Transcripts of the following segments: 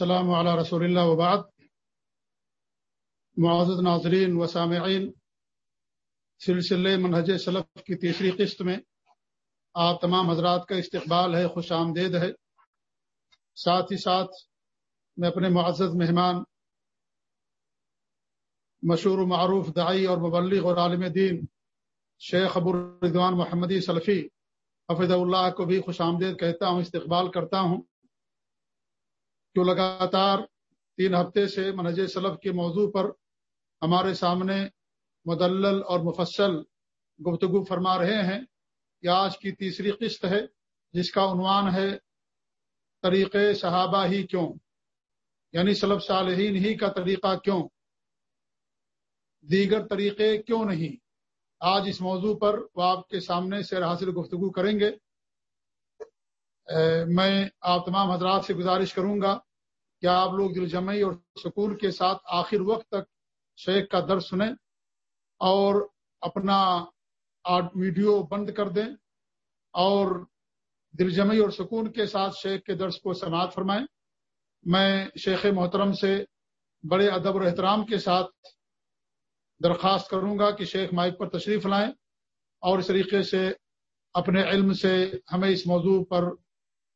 السلام علی رسول اللہ وبعد. معزز ناظرین و سامعین. سلسلے منہج سلف کی تیسری قسط میں آپ تمام حضرات کا استقبال ہے، خوش آمدید ہے۔ ساتھ ہی ساتھ میں اپنے معزز مہمان، مشہور و معروف دائی اور مبلغ اور عالم دین شیخ ابو الردوان محمدی سلفی حفظ اللہ کو بھی خوش آمدید کہتا ہوں، استقبال کرتا ہوں۔ جو لگاتار تین ہفتے سے منہج سلف کے موضوع پر ہمارے سامنے مدلل اور مفصل گفتگو فرما رہے ہیں۔ یہ آج کی تیسری قسط ہے، جس کا عنوان ہے طریقے صحابہ ہی کیوں؟ یعنی سلب صالحین ہی کا طریقہ کیوں؟ دیگر طریقے کیوں نہیں؟ آج اس موضوع پر وہ آپ کے سامنے سے حاصل گفتگو کریں گے۔ میں آپ تمام حضرات سے گزارش کروں گا کہ آپ لوگ دل جمعی اور سکون کے ساتھ آخر وقت تک شیخ کا درد سنیں اور اپنا ویڈیو بند کر دیں اور دل جمعی اور سکون کے ساتھ شیخ کے درس کو سماعت فرمائیں میں شیخ محترم سے بڑے ادب اور احترام کے ساتھ درخواست کروں گا کہ شیخ مائک پر تشریف لائیں اور اس طریقے سے اپنے علم سے ہمیں اس موضوع پر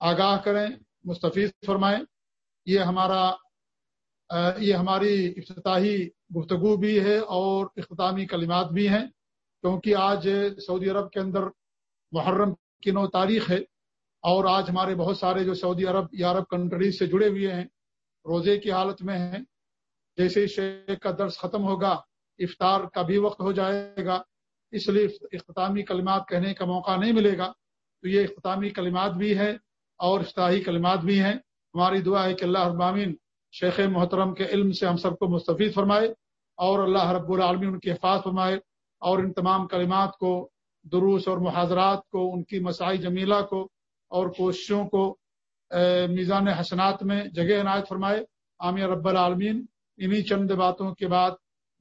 آگاہ کریں، مستفید فرمائیں۔ یہ ہمارا یہ ہماری افتتاحی گفتگو بھی ہے اور اختتامی کلمات بھی ہیں، کیونکہ آج سعودی عرب کے اندر محرم کی نو تاریخ ہے اور آج ہمارے بہت سارے جو سعودی عرب یا عرب کنٹریز سے جڑے ہوئے ہیں، روزے کی حالت میں ہیں۔ جیسے شیخ کا درس ختم ہوگا، افطار کا بھی وقت ہو جائے گا، اس لیے اختتامی کلمات کہنے کا موقع نہیں ملے گا، تو یہ اختتامی کلمات بھی ہے اور افتاحی کلمات بھی ہیں۔ ہماری دعا ہے کہ اللہ ابامین شیخ محترم کے علم سے ہم سب کو مستفید فرمائے اور اللہ رب العالمین ان کی حفاظ فرمائے اور ان تمام کلمات کو، دروس اور محاذرات کو، ان کی مسائی جمیلہ کو اور کوششوں کو میزان حسنات میں جگہ عنایت فرمائے۔ عامیہ رب العالمین۔ انہی چند باتوں کے بعد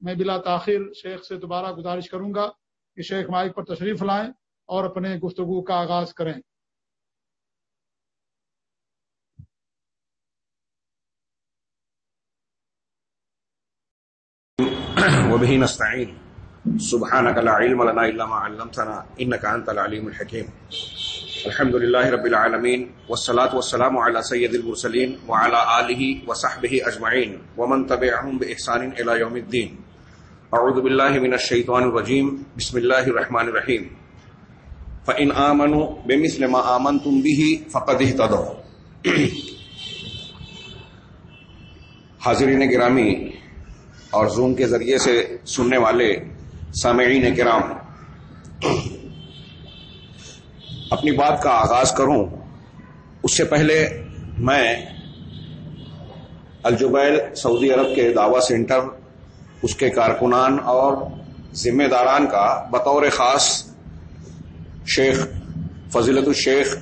میں بلا تاخیر شیخ سے دوبارہ گزارش کروں گا کہ شیخ مائک پر تشریف لائیں اور اپنے گفتگو کا آغاز کریں۔ وبه نستعين. سبحانك لا علم لنا إلا ما علمتنا إنك أنت العليم الحكيم. الحمد لله رب العالمين والصلاة والسلام على سيد المرسلين وعلى آله وصحبه أجمعين ومن تبعهم بإحسان إلى يوم الدين. أعوذ بالله من الشيطان الرجيم. بسم الله الرحمن الرحيم. فإن آمنوا بمثل ما آمنتم به فقد اهتدوا. حاضرین گرامی اور زوم کے ذریعے سے سننے والے سامعین کرام، اپنی بات کا آغاز کروں۔ اس سے پہلے میں الجبیل، سعودی عرب کے دعوی سینٹر، اس کے کارکنان اور ذمہ داران کا بطور خاص شیخ فضیلت الشیخ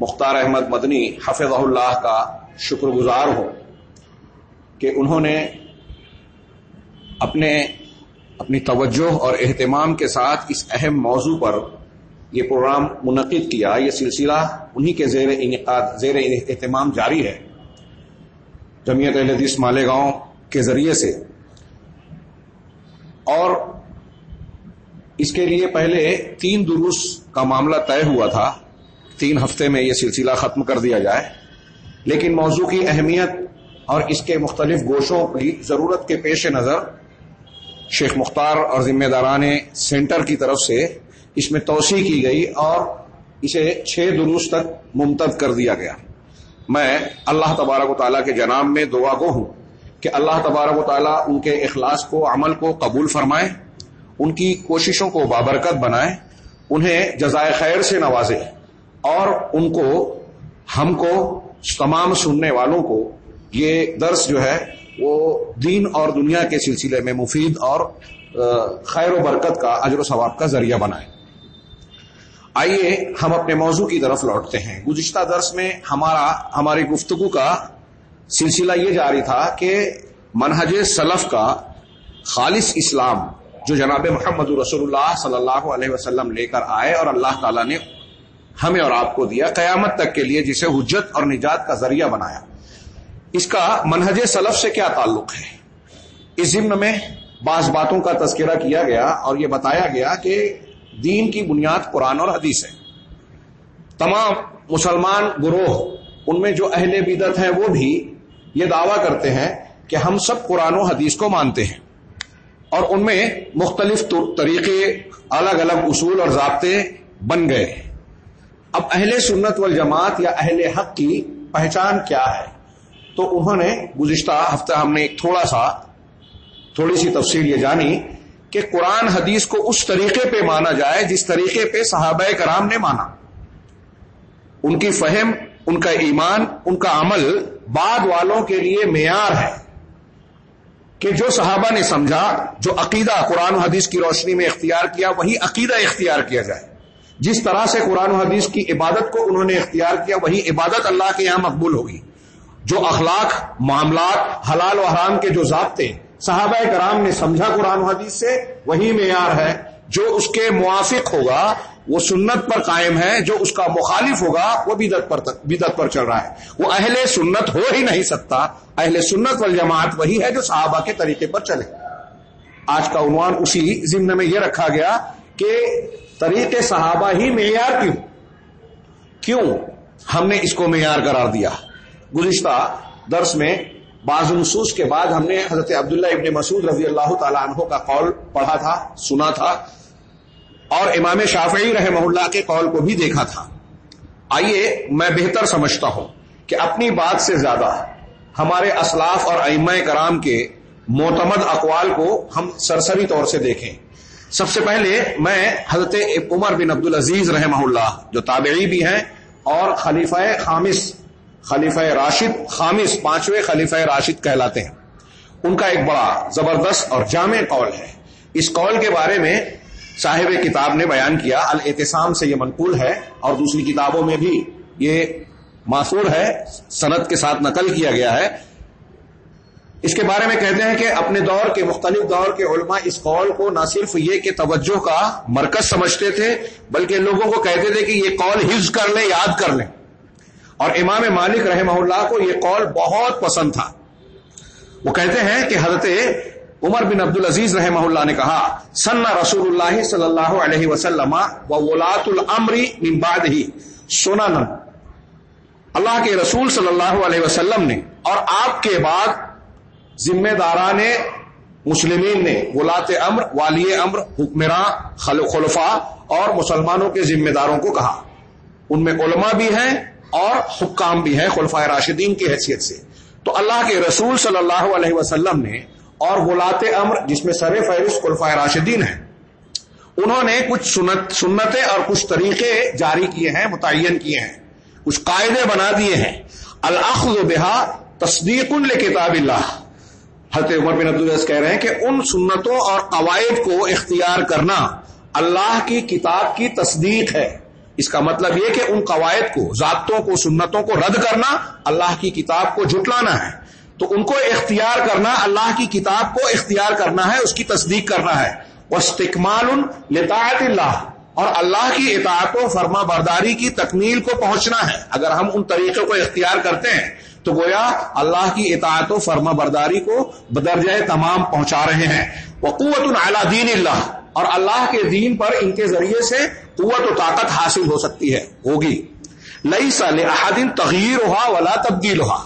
مختار احمد مدنی حفظ اللہ کا شکر گزار ہوں کہ انہوں نے اپنے اپنی توجہ اور اہتمام کے ساتھ اس اہم موضوع پر یہ پروگرام منعقد کیا، یہ سلسلہ انہی کے زیر انعقاد، زیر اہتمام جاری ہے۔ جمعیت اہل حدیث مالیگاؤں کے ذریعے سے۔ اور اس کے لیے پہلے تین دروس کا معاملہ طے ہوا تھا۔ تین ہفتے میں یہ سلسلہ ختم کر دیا جائے۔ لیکن موضوع کی اہمیت اور اس کے مختلف گوشوں کی ضرورت کے پیش نظر شیخ مختار اور ذمہ داران سینٹر کی طرف سے اس میں توسیع کی گئی اور اسے چھ دروس تک ممتد کر دیا گیا۔ میں اللہ تبارک و تعالیٰ کے جناب میں دعا گو ہوں کہ اللہ تبارک و تعالیٰ ان کے اخلاص کو، عمل کو قبول فرمائے، ان کی کوششوں کو بابرکت بنائے، انہیں جزائے خیر سے نوازے اور ان کو، ہم کو، تمام سننے والوں کو یہ درس جو ہے وہ دین اور دنیا کے سلسلے میں مفید اور خیر و برکت کا اجر و ثواب کا ذریعہ بنائے۔ آئیے ہم اپنے موضوع کی طرف لوٹتے ہیں۔ گزشتہ درس میں ہمارا، ہماری گفتگو کا سلسلہ یہ جاری تھا کہ منہج سلف کا خالص اسلام جو جناب محمد رسول اللہ صلی اللہ علیہ وسلم لے کر آئے اور اللہ تعالیٰ نے ہمیں اور آپ کو دیا، قیامت تک کے لیے جسے حجت اور نجات کا ذریعہ بنایا۔ اس کا منہج سلف سے کیا تعلق ہے؟ اس ضمن میں بعض باتوں کا تذکرہ کیا گیا اور یہ بتایا گیا کہ دین کی بنیاد قرآن اور حدیث ہے۔ تمام مسلمان گروہ، ان میں جو اہل بدت ہیں، وہ بھی یہ دعویٰ کرتے ہیں کہ ہم سب قرآن و حدیث کو مانتے ہیں۔ اور ان میں مختلف طریقے، الگ الگ اصول اور ضابطے بن گئے۔ اب اہل سنت والجماعت یا اہل حق کی پہچان کیا ہے؟ تو انہوں نے گزشتہ ہفتہ ہم نے ایک تھوڑا سا، تھوڑی سی تفصیل یہ جانی کہ قرآن حدیث کو اس طریقے پہ مانا جائے جس طریقے پہ صحابہ کرام نے مانا۔ ان کی فہم، ان کا ایمان، ان کا عمل بعد والوں کے لیے معیار ہے کہ جو صحابہ نے سمجھا، جو عقیدہ قرآن و حدیث کی روشنی میں اختیار کیا، وہی عقیدہ اختیار کیا جائے۔ جس طرح سے قرآن و حدیث کی عبادت کو انہوں نے اختیار کیا، وہی عبادت اللہ کے یہاں مقبول ہوگی۔ جو اخلاق، معاملات حلال و حرام کے جو ضابطے صحابہ کرام نے سمجھا قرآن و حدیث سے، وہی معیار ہے۔ جو اس کے موافق ہوگا، وہ سنت پر قائم ہے، جو اس کا مخالف ہوگا، وہ بدت پر بدت پر چل رہا ہے۔ وہ اہل سنت ہو ہی نہیں سکتا۔ اہل سنت والجماعت وہی ہے جو صحابہ کے طریقے پر چلے۔ آج کا عنوان اسی ضمن میں یہ رکھا گیا کہ طریقے صحابہ ہی معیار کیوں؟ کیوں ہم نے اس کو معیار قرار دیا؟ گزشتہ درس میں بعض نصوص کے بعد ہم نے حضرت عبداللہ ابن مسعود رضی اللہ تعالیٰ عنہ کا قول پڑھا تھا، سنا تھا، اور امام شافعی رحمہ اللہ کے قول کو بھی دیکھا تھا۔ آئیے میں بہتر سمجھتا ہوں کہ اپنی بات سے زیادہ ہمارے اسلاف اور ائمہ کرام کے معتمد اقوال کو ہم سرسری طور سے دیکھیں۔ سب سے پہلے میں حضرت عمر بن عبد العزیز رحمہ اللہ، جو تابعی بھی ہیں، اور خلیفہ خامس خلیفہ راشد خامس، پانچویں خلیفہ راشد کہلاتے ہیں۔ ان کا ایک بڑا زبردست اور جامع قول ہے۔ اس قول کے بارے میں صاحب کتاب نے بیان کیا۔ الاعتصام سے یہ منقول ہے اور دوسری کتابوں میں بھی یہ معصور ہے۔ صنعت کے ساتھ نقل کیا گیا ہے۔ اس کے بارے میں کہتے ہیں کہ اپنے دور کے مختلف دور کے علماء اس قول کو نہ صرف یہ کہ توجہ کا مرکز سمجھتے تھے، بلکہ لوگوں کو کہتے تھے کہ یہ قول حفظ کر لیں، یاد کر لیں۔ اور امام مالک رحمہ اللہ کو یہ قول بہت پسند تھا۔ وہ کہتے ہیں کہ حضرت عمر بن عبد العزیز رحمہ اللہ نے کہا سنا رسول اللہ صلی اللہ علیہ وسلم و ولاۃ العمری بعد ہی سونا اللہ کے رسول صلی اللہ علیہ وسلم نے اور آپ کے بعد ذمہ داران مسلمین نے ولات امر، والی امر، حکمراں خلفا اور مسلمانوں کے ذمہ داروں کو کہا۔ ان میں علماء بھی ہیں اور حکام بھی ہیں خلفۂ راشدین کی حیثیت سے۔ تو اللہ کے رسول صلی اللہ علیہ وسلم نے اور ولات امر جس میں سر فہرست خلفۂ راشدین ہیں، انہوں نے کچھ سنت، سنتیں اور کچھ طریقے جاری کیے ہیں، متعین کیے ہیں، کچھ قاعدے بنا دیے ہیں۔ الخذ بہا تصدیق کتاب اللہ۔ حضرت عمر بن عبدالعز کہہ رہے ہیں کہ ان سنتوں اور قواعد کو اختیار کرنا اللہ کی کتاب کی تصدیق ہے۔ اس کا مطلب یہ کہ ان قواعد کو، ضابطوں کو، سنتوں کو رد کرنا اللہ کی کتاب کو جھٹلانا ہے۔ تو ان کو اختیار کرنا، اللہ کی کتاب کو اختیار کرنا ہے، اس کی تصدیق کرنا ہے۔ استقمال لطاعت اللہ اور اللہ کی اطاعت و فرما برداری کی تکمیل کو پہنچنا ہے۔ اگر ہم ان طریقوں کو اختیار کرتے ہیں، تو گویا اللہ کی اطاعت و فرما برداری کو بدرجہ تمام پہنچا رہے ہیں۔ وہ قوت دین اللہ اور اللہ کے دین پر ان کے ذریعے سے قوت و طاقت حاصل ہو سکتی ہے، ہوگی۔ لئی سال احادین تغیر ہوا ولا تبدیل ہوا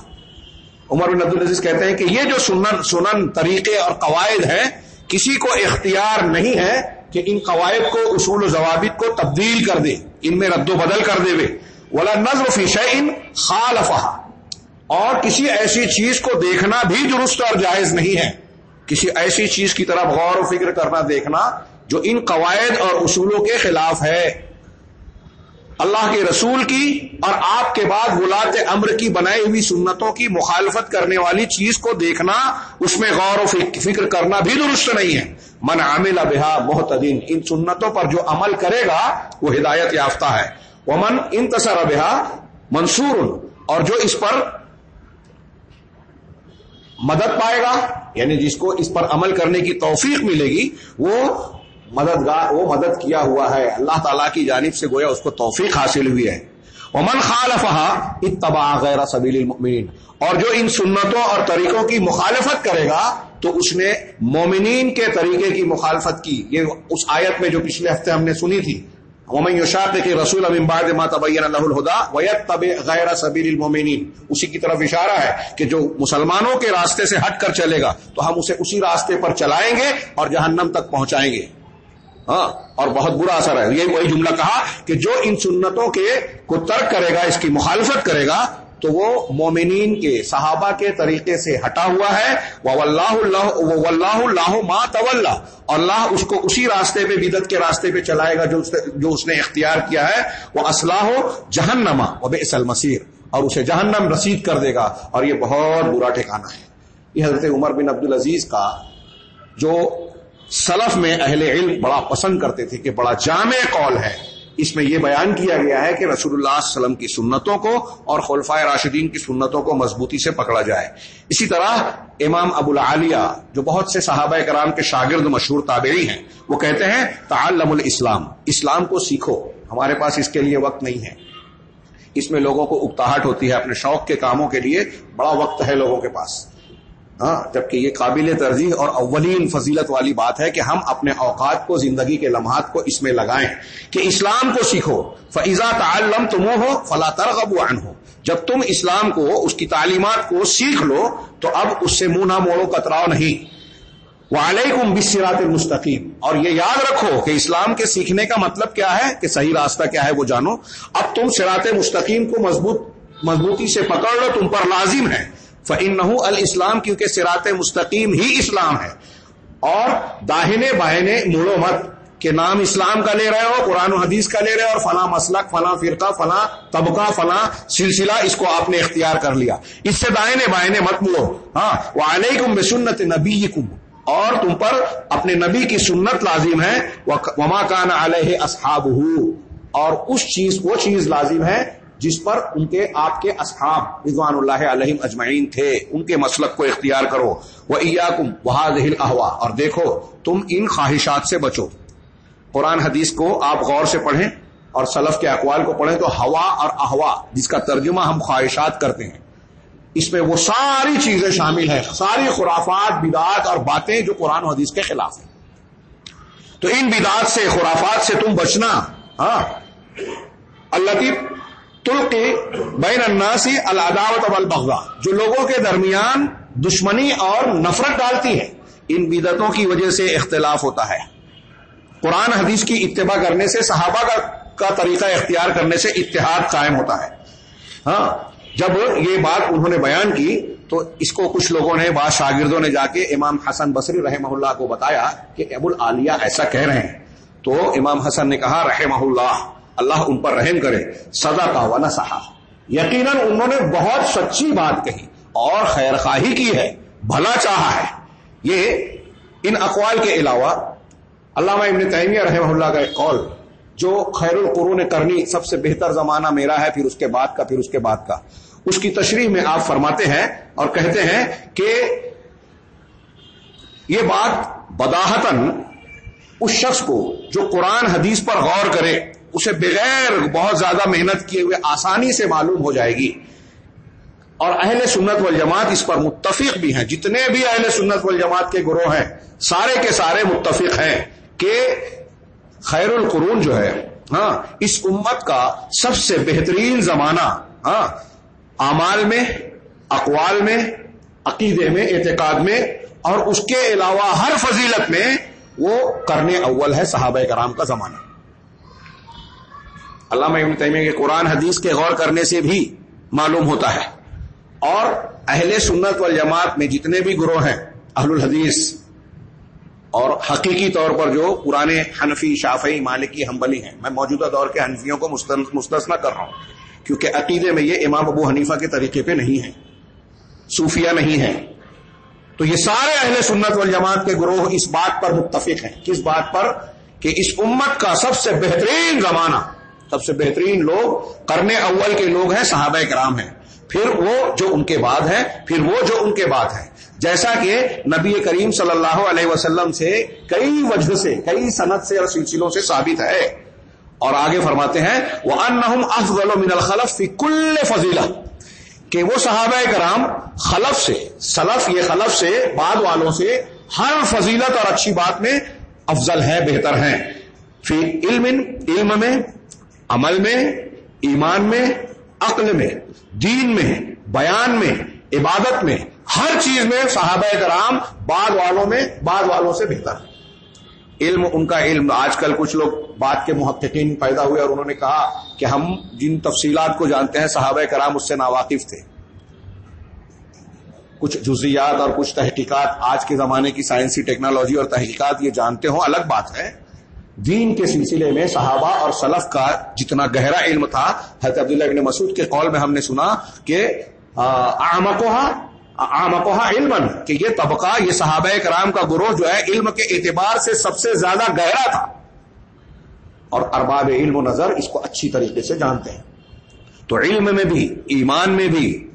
عمر بن عبدالعزیز کہتے ہیں کہ یہ جو سنن سنن طریقے اور قواعد ہیں، کسی کو اختیار نہیں ہے کہ ان قواعد کو، اصول و ضوابط کو تبدیل کر دے، ان میں رد و بدل کر دے ولا نظر فیش ان خالفہ اور کسی ایسی چیز کو دیکھنا بھی درست اور جائز نہیں ہے۔ کسی ایسی چیز کی طرف غور و فکر کرنا، دیکھنا جو ان قواعد اور اصولوں کے خلاف ہے۔ اللہ کے رسول کی اور آپ کے بعد ولاد امر کی بنائی ہوئی سنتوں کی مخالفت کرنے والی چیز کو دیکھنا، اس میں غور و فکر کرنا بھی درست نہیں ہے۔ من عامل بہا محتدین، ان سنتوں پر جو عمل کرے گا، وہ ہدایت یافتہ ہے۔ وہ من انتصر بہا منصور، اور جو اس پر مدد پائے گا یعنی جس کو اس پر عمل کرنے کی توفیق ملے گی، وہ مددگار وہ مدد کیا ہوا ہے۔ اللہ تعالیٰ کی جانب سے گویا اس کو توفیق حاصل ہوئی ہے۔ امن خالفہ اتبا غیر سبیل المؤمنین اور جو ان سنتوں اور طریقوں کی مخالفت کرے گا، تو اس نے مومنین کے طریقے کی مخالفت کی۔ یہ اس آیت میں جو پچھلے ہفتے ہم نے سنی تھی۔ مومن یوشاط کے رسول امباد ما تبین اللہ الہدا ویت طب غیر سبیل المومنین اسی کی طرف اشارہ ہے کہ جو مسلمانوں کے راستے سے ہٹ کر چلے گا، تو ہم اسے اسی راستے پر چلائیں گے اور جہنم تک پہنچائیں گے۔ ہاں اور بہت برا اثر ہے۔ یہ وہی جملہ کہا کہ جو ان سنتوں کے کو ترک کرے گا، اس کی مخالفت کرے گا، تو وہ مومنین کے، صحابہ کے طریقے سے ہٹا ہوا ہے۔ وہ اللہ اللہ اللہ ما طول اور اللہ اس کو اسی راستے پہ بدت کے راستے پہ چلائے گا جو جو اس نے اختیار کیا ہے۔ وہ اسلح جہنما و بے مسیر اور اسے جہنم رسید کر دے گا۔ اور یہ بہت برا ٹھکانا ہے۔ یہ حضرت عمر بن عبد العزیز کا جو سلف میں اہل علم بڑا پسند کرتے تھے کہ بڑا جامع قول ہے۔ اس میں یہ بیان کیا گیا ہے کہ رسول اللہ علیہ وسلم کی سنتوں کو اور خلفۂ راشدین کی سنتوں کو مضبوطی سے پکڑا جائے۔ اسی طرح امام ابو العالیہ، جو بہت سے صحابہ کرام کے شاگرد مشہور تابعی ہیں، وہ کہتے ہیں، تعلم الاسلام، اسلام کو سیکھو، ہمارے پاس اس کے لیے وقت نہیں ہے۔ اس میں لوگوں کو اکتاہٹ ہوتی ہے اپنے شوق کے کاموں کے لیے، بڑا وقت ہے لوگوں کے پاس۔ ہاں جبکہ یہ قابل ترجیح اور اولین فضیلت والی بات ہے کہ ہم اپنے اوقات کو، زندگی کے لمحات کو اس میں لگائیں کہ اسلام کو سیکھو۔ فضا تعلم تم ہو فلا ترغب عن ہو جب تم اسلام کو، اس کی تعلیمات کو سیکھ لو، تو اب اس سے منہ نہ موڑو، کتراؤ نہیں۔ وعلیکم بسرات المستقیم اور یہ یاد رکھو کہ اسلام کے سیکھنے کا مطلب کیا ہے کہ صحیح راستہ کیا ہے وہ جانو۔ اب تم سرات مستقیم کو مضبوط، مضبوطی سے پکڑ لو، تم پر لازم ہے۔ فن الاسلام کیونکہ سرات مستقیم ہی اسلام ہے۔ اور داہنے باہنے مڑو مت کے نام اسلام کا لے رہے ہو، قرآن و حدیث کا لے رہے ہو، اور فلاں مسلک، فلاں فرقہ، فلاں طبقہ، فلاں سلسلہ اس کو آپ نے اختیار کر لیا۔ اس سے دائنے بائنے مت مڑو۔ ہاں وہ علیکم بسنت نبی اور تم پر اپنے نبی کی سنت لازم ہے۔ وما کان علیہ اصحاب اور اس چیز، وہ چیز لازم ہے جس پر ان کے آپ کے اصحاب رضوان اللہ علیہ اجمعین تھے، ان کے مسلک کو اختیار کرو۔ وہ کم وہ اور دیکھو، تم ان خواہشات سے بچو۔ قرآن حدیث کو آپ غور سے پڑھیں اور سلف کے اقوال کو پڑھیں تو ہوا اور احوا، جس کا ترجمہ ہم خواہشات کرتے ہیں، اس میں وہ ساری چیزیں شامل ہیں۔ ساری خرافات، بدعات اور باتیں جو قرآن و حدیث کے خلاف ہیں۔ تو ان بدعات سے، خرافات سے تم بچنا ہاں اللہ کی بین الناسی العداوت والبغضاء، جو لوگوں کے درمیان دشمنی اور نفرت ڈالتی ہے، ان بدتوں کی وجہ سے اختلاف ہوتا ہے۔ قرآن حدیث کی اتباع کرنے سے، صحابہ کا کا طریقہ اختیار کرنے سے اتحاد قائم ہوتا ہے۔ ہاں جب یہ بات انہوں نے بیان کی، تو اس کو کچھ لوگوں نے، بعض شاگردوں نے جا کے امام حسن بصری رحمہ اللہ کو بتایا کہ ابو العالیہ ایسا کہہ رہے ہیں۔ تو امام حسن نے کہا، رحمہ اللہ اللہ ان پر رحم کرے سزا کا ون سہا یقیناً انہوں نے بہت سچی بات کہی اور خیر خواہی کی ہے، بھلا چاہا ہے۔ یہ ان اقوال کے علاوہ علامہ ابن تیمیہ رحمہ اللہ کا ایک قول، جو خیر القرون کرنی سب سے بہتر زمانہ میرا ہے، پھر اس کے بعد کا، پھر اس کے بعد کا۔ اس کی تشریح میں آپ فرماتے ہیں اور کہتے ہیں کہ یہ بات بداحتن اس شخص کو جو قرآن حدیث پر غور کرے اسے بغیر بہت زیادہ محنت کیے ہوئے آسانی سے معلوم ہو جائے گی۔ اور اہل سنت والجماعت اس پر متفق بھی ہیں۔ جتنے بھی اہل سنت والجماعت کے گروہ ہیں، سارے کے سارے متفق ہیں کہ خیر القرون جو ہے ہاں اس امت کا سب سے بہترین زمانہ ہاں اعمال میں، اقوال میں، عقیدے میں، اعتقاد میں، اور اس کے علاوہ ہر فضیلت میں وہ کرنے اول ہے، صحابہ کرام کا زمانہ۔ علامہ ابن تیمیہ کے قرآن حدیث کے غور کرنے سے بھی معلوم ہوتا ہے۔ اور اہل سنت والجماعت میں جتنے بھی گروہ ہیں، اہل الحدیث، اور حقیقی طور پر جو پرانے حنفی، شافعی، مالکی ہمبلی ہیں، میں موجودہ دور کے حنفیوں کو مستثنا کر رہا ہوں، کیونکہ عقیدے میں یہ امام ابو حنیفہ کے طریقے پہ نہیں ہے صوفیہ نہیں ہے تو یہ سارے اہل سنت والجماعت کے گروہ اس بات پر متفق ہیں، کس بات پر؟ کہ اس امت کا سب سے بہترین زمانہ سب سے بہترین لوگ کرنے اول کے لوگ ہیں، صحابہ کرام ہیں۔ پھر وہ جو ان کے بعد ہیں، پھر وہ جو ان کے بعد ہیں۔ جیسا کہ نبی کریم صلی اللہ علیہ وسلم سے کئی وجہ سے، کئی صنعت سے اور سلسلوں سے ثابت ہے۔ اور آگے فرماتے ہیں وہ ان افضل من الخلف فی کل فضیلہ کہ وہ صحابہ کرام خلف سے، سلف، یہ خلف سے، بعد والوں سے ہر فضیلت اور اچھی بات میں افضل ہے بہتر ہیں۔ فی علم علم میں عمل میں، ایمان میں، عقل میں، دین میں، بیان میں، عبادت میں، ہر چیز میں صحابہ کرام بعد والوں میں بعد والوں سے بہتر ہے علم، ان کا علم، آج کل کچھ لوگ بات کے محققین پیدا ہوئے اور انہوں نے کہا کہ ہم جن تفصیلات کو جانتے ہیں، صحابہ کرام اس سے ناواقف تھے۔ کچھ جزیات اور کچھ تحقیقات آج کے زمانے کی سائنسی ٹیکنالوجی اور تحقیقات یہ جانتے ہوں، الگ بات ہے۔ دین کے سلسلے میں صحابہ اور سلف کا جتنا گہرا علم تھا، حضرت عبداللہ ابن مسعود کے قول میں ہم نے سنا کہ آمکوہا علم کہ یہ طبقہ، یہ صحابہ کرام کا گروہ جو ہے، علم کے اعتبار سے سب سے زیادہ گہرا تھا۔ اور ارباب علم و نظر اس کو اچھی طریقے سے جانتے ہیں۔ تو علم میں بھی، ایمان میں بھی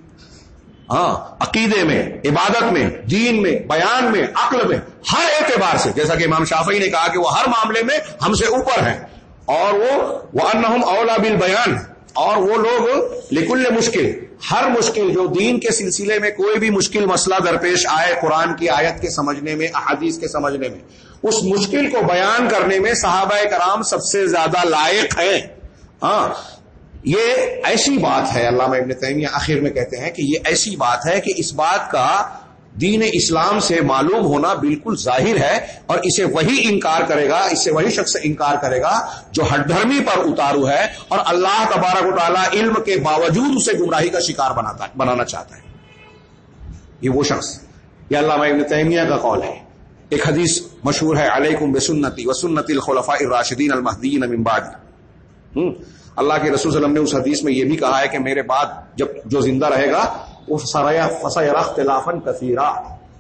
ہاں عقیدے میں، عبادت میں، دین میں، بیان میں، عقل میں ہر اعتبار سے، جیسا کہ امام شافعی نے کہا کہ وہ ہر معاملے میں ہم سے اوپر ہیں۔ اور وہ انہم اولا بل بیان اور وہ لوگ لکل مشکل ہر مشکل جو دین کے سلسلے میں کوئی بھی مشکل مسئلہ درپیش آئے قرآن کی آیت کے سمجھنے میں، احادیث کے سمجھنے میں، اس مشکل کو بیان کرنے میں صحابہ کرام سب سے زیادہ لائق ہیں۔ ہاں یہ ایسی بات ہے، علامہ ابن تیمیہ آخر میں کہتے ہیں کہ یہ ایسی بات ہے کہ اس بات کا دین اسلام سے معلوم ہونا بالکل ظاہر ہے اور اسے وہی انکار کرے گا، اسے وہی شخص انکار کرے گا جو ہر دھرمی پر اتارو ہے اور اللہ تبارک و تعالیٰ علم کے باوجود اسے گمراہی کا شکار بناتا بنانا چاہتا ہے۔ یہ وہ شخص۔ یہ علامہ ابن تیمیہ کا قول ہے۔ ایک حدیث مشہور ہے، علیکم بسنتی وسنت الخلفاء الراشدین المحدین من بعد۔ اللہ کے رسول صلی اللہ علیہ وسلم نے اس حدیث میں یہ بھی کہا ہے کہ میرے بعد جب جو زندہ رہے گا وہ سریا فسا اختلاف کثیرہ۔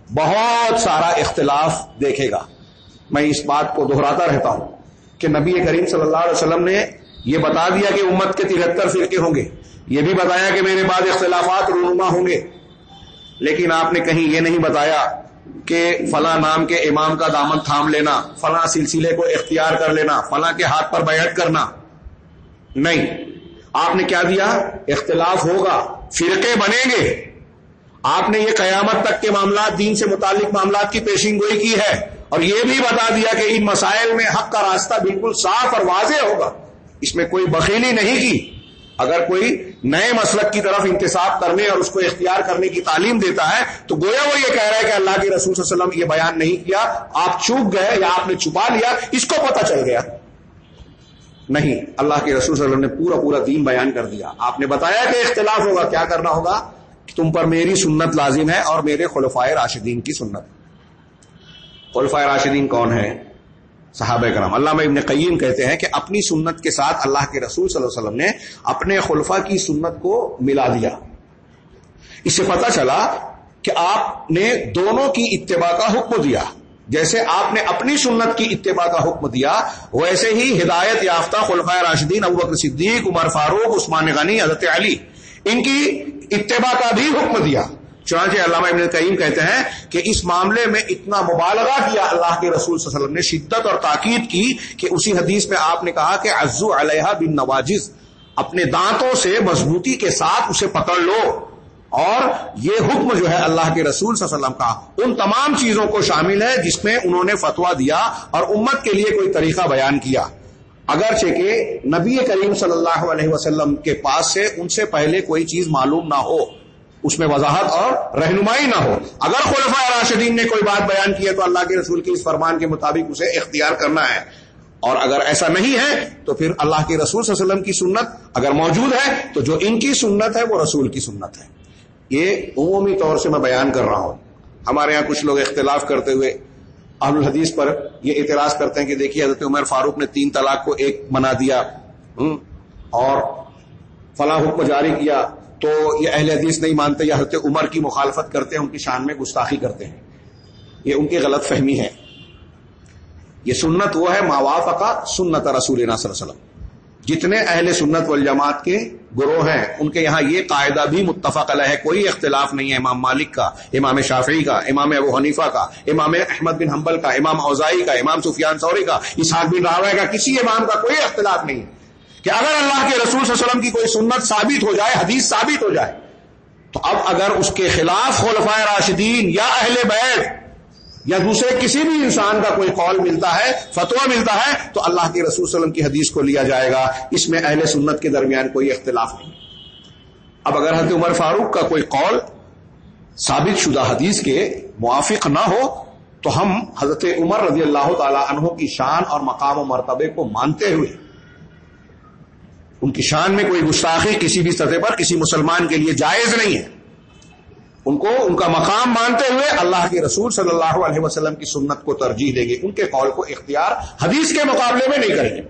بہت سارا اختلاف دیکھے گا۔ میں اس بات کو دہراتا رہتا ہوں کہ نبی کریم صلی اللہ علیہ وسلم نے یہ بتا دیا کہ امت کے تہتر فرقے ہوں گے۔ یہ بھی بتایا کہ میرے بعد اختلافات رونما ہوں گے۔ لیکن آپ نے کہیں یہ نہیں بتایا کہ فلاں نام کے امام کا دامن تھام لینا، فلاں سلسلے کو اختیار کر لینا، فلاں کے ہاتھ پر بیعت کرنا۔ نہیں۔ آپ نے کیا دیا؟ اختلاف ہوگا۔ فرقے بنیں گے۔ آپ نے یہ قیامت تک کے معاملات، دین سے متعلق معاملات کی پیشین گوئی کی ہے۔ اور یہ بھی بتا دیا کہ ان مسائل میں حق کا راستہ بالکل صاف اور واضح ہوگا۔ اس میں کوئی بخیلی نہیں کی۔ اگر کوئی نئے مسلک کی طرف انتصاب کرنے اور اس کو اختیار کرنے کی تعلیم دیتا ہے، تو گویا وہ یہ کہہ رہا ہے کہ اللہ کے رسول صلی اللہ علیہ وسلم یہ بیان نہیں کیا۔ آپ چوک گئے یا آپ نے چھپا لیا، اس کو پتہ چل گیا۔ نہیں، اللہ کے رسول صلی اللہ علیہ وسلم نے پورا پورا دین بیان کر دیا۔ آپ نے بتایا کہ اختلاف ہوگا، کیا کرنا ہوگا؟ کہ تم پر میری سنت لازم ہے اور میرے خلفائے راشدین کی سنت۔ خلفائے راشدین کون ہے صحابہ کرام۔ علامہ ابن قیم کہتے ہیں کہ اپنی سنت کے ساتھ اللہ کے رسول صلی اللہ علیہ وسلم نے اپنے خلفا کی سنت کو ملا دیا۔ اس سے پتا چلا کہ آپ نے دونوں کی اتباع کا حکم دیا۔ جیسے آپ نے اپنی سنت کی اتباع کا حکم دیا، ویسے ہی ہدایت یافتہ خلفۂ راشدین ابو صدیق، عمر فاروق، عثمان غنی، حضرت علی، ان کی اتباع کا بھی حکم دیا۔ چنانچہ علامہ ابن قیم کہتے ہیں کہ اس معاملے میں اتنا مبالغہ کیا اللہ کے رسول صلی اللہ علیہ وسلم نے، شدت اور تاکید کی کہ اسی حدیث میں آپ نے کہا کہ عزو علیہ بن نواجز اپنے دانتوں سے مضبوطی کے ساتھ اسے پکڑ لو۔ اور یہ حکم جو ہے اللہ کے رسول صلی اللہ علیہ وسلم کا، ان تمام چیزوں کو شامل ہے جس میں انہوں نے فتوا دیا اور امت کے لیے کوئی طریقہ بیان کیا۔ اگرچہ کہ نبی کریم صلی اللہ علیہ وسلم کے پاس سے ان سے پہلے کوئی چیز معلوم نہ ہو، اس میں وضاحت اور رہنمائی نہ ہو۔ اگر خلفا راشدین نے کوئی بات بیان کی ہے تو اللہ کے رسول کے اس فرمان کے مطابق اسے اختیار کرنا ہے۔ اور اگر ایسا نہیں ہے تو پھر اللہ کے رسول صلی اللہ علیہ وسلم کی سنت اگر موجود ہے تو جو ان کی سنت ہے وہ رسول کی سنت ہے۔ یہ عمومی طور سے میں بیان کر رہا ہوں۔ ہمارے یہاں کچھ لوگ اختلاف کرتے ہوئے اہل الحدیث پر یہ اعتراض کرتے ہیں کہ دیکھیے حضرت عمر فاروق نے تین طلاق کو ایک بنا دیا اور فلاں حکم جاری کیا تو یہ اہل حدیث نہیں مانتے، یا حضرت عمر کی مخالفت کرتے ہیں، ان کی شان میں گستاخی کرتے ہیں۔ یہ ان کی غلط فہمی ہے۔ یہ سنت وہ ہے ماواف کا سنت رسول صلی اللہ علیہ وسلم۔ جتنے اہل سنت والجماعت کے گروہ ہیں، ان کے یہاں یہ قاعدہ بھی متفق علیہ ہے، کوئی اختلاف نہیں ہے، امام مالک کا، امام شافعی کا، امام ابو حنیفہ کا، امام احمد بن حنبل کا، امام اوزائی کا، امام سفیان سوری کا، اسحاق بن راوے کا، کسی امام کا کوئی اختلاف نہیں کہ اگر اللہ کے رسول صلی اللہ علیہ وسلم کی کوئی سنت ثابت ہو جائے، حدیث ثابت ہو جائے، تو اب اگر اس کے خلاف خلفائے راشدین یا اہل بیت یا دوسرے کسی بھی انسان کا کوئی قول ملتا ہے فتوا ملتا ہے، تو اللہ کے رسول وسلم کی حدیث کو لیا جائے گا۔ اس میں اہل سنت کے درمیان کوئی اختلاف نہیں۔ اب اگر حضرت عمر فاروق کا کوئی قول ثابت شدہ حدیث کے موافق نہ ہو، تو ہم حضرت عمر رضی اللہ تعالی عنہ کی شان اور مقام و مرتبے کو مانتے ہوئے، ان کی شان میں کوئی گستاخی کسی بھی سطح پر کسی مسلمان کے لیے جائز نہیں ہے۔ ان کو ان کا مقام مانتے ہوئے اللہ کے رسول صلی اللہ علیہ وسلم کی سنت کو ترجیح دیں گے۔ ان کے قول کو اختیار حدیث کے مقابلے میں نہیں کریں گے۔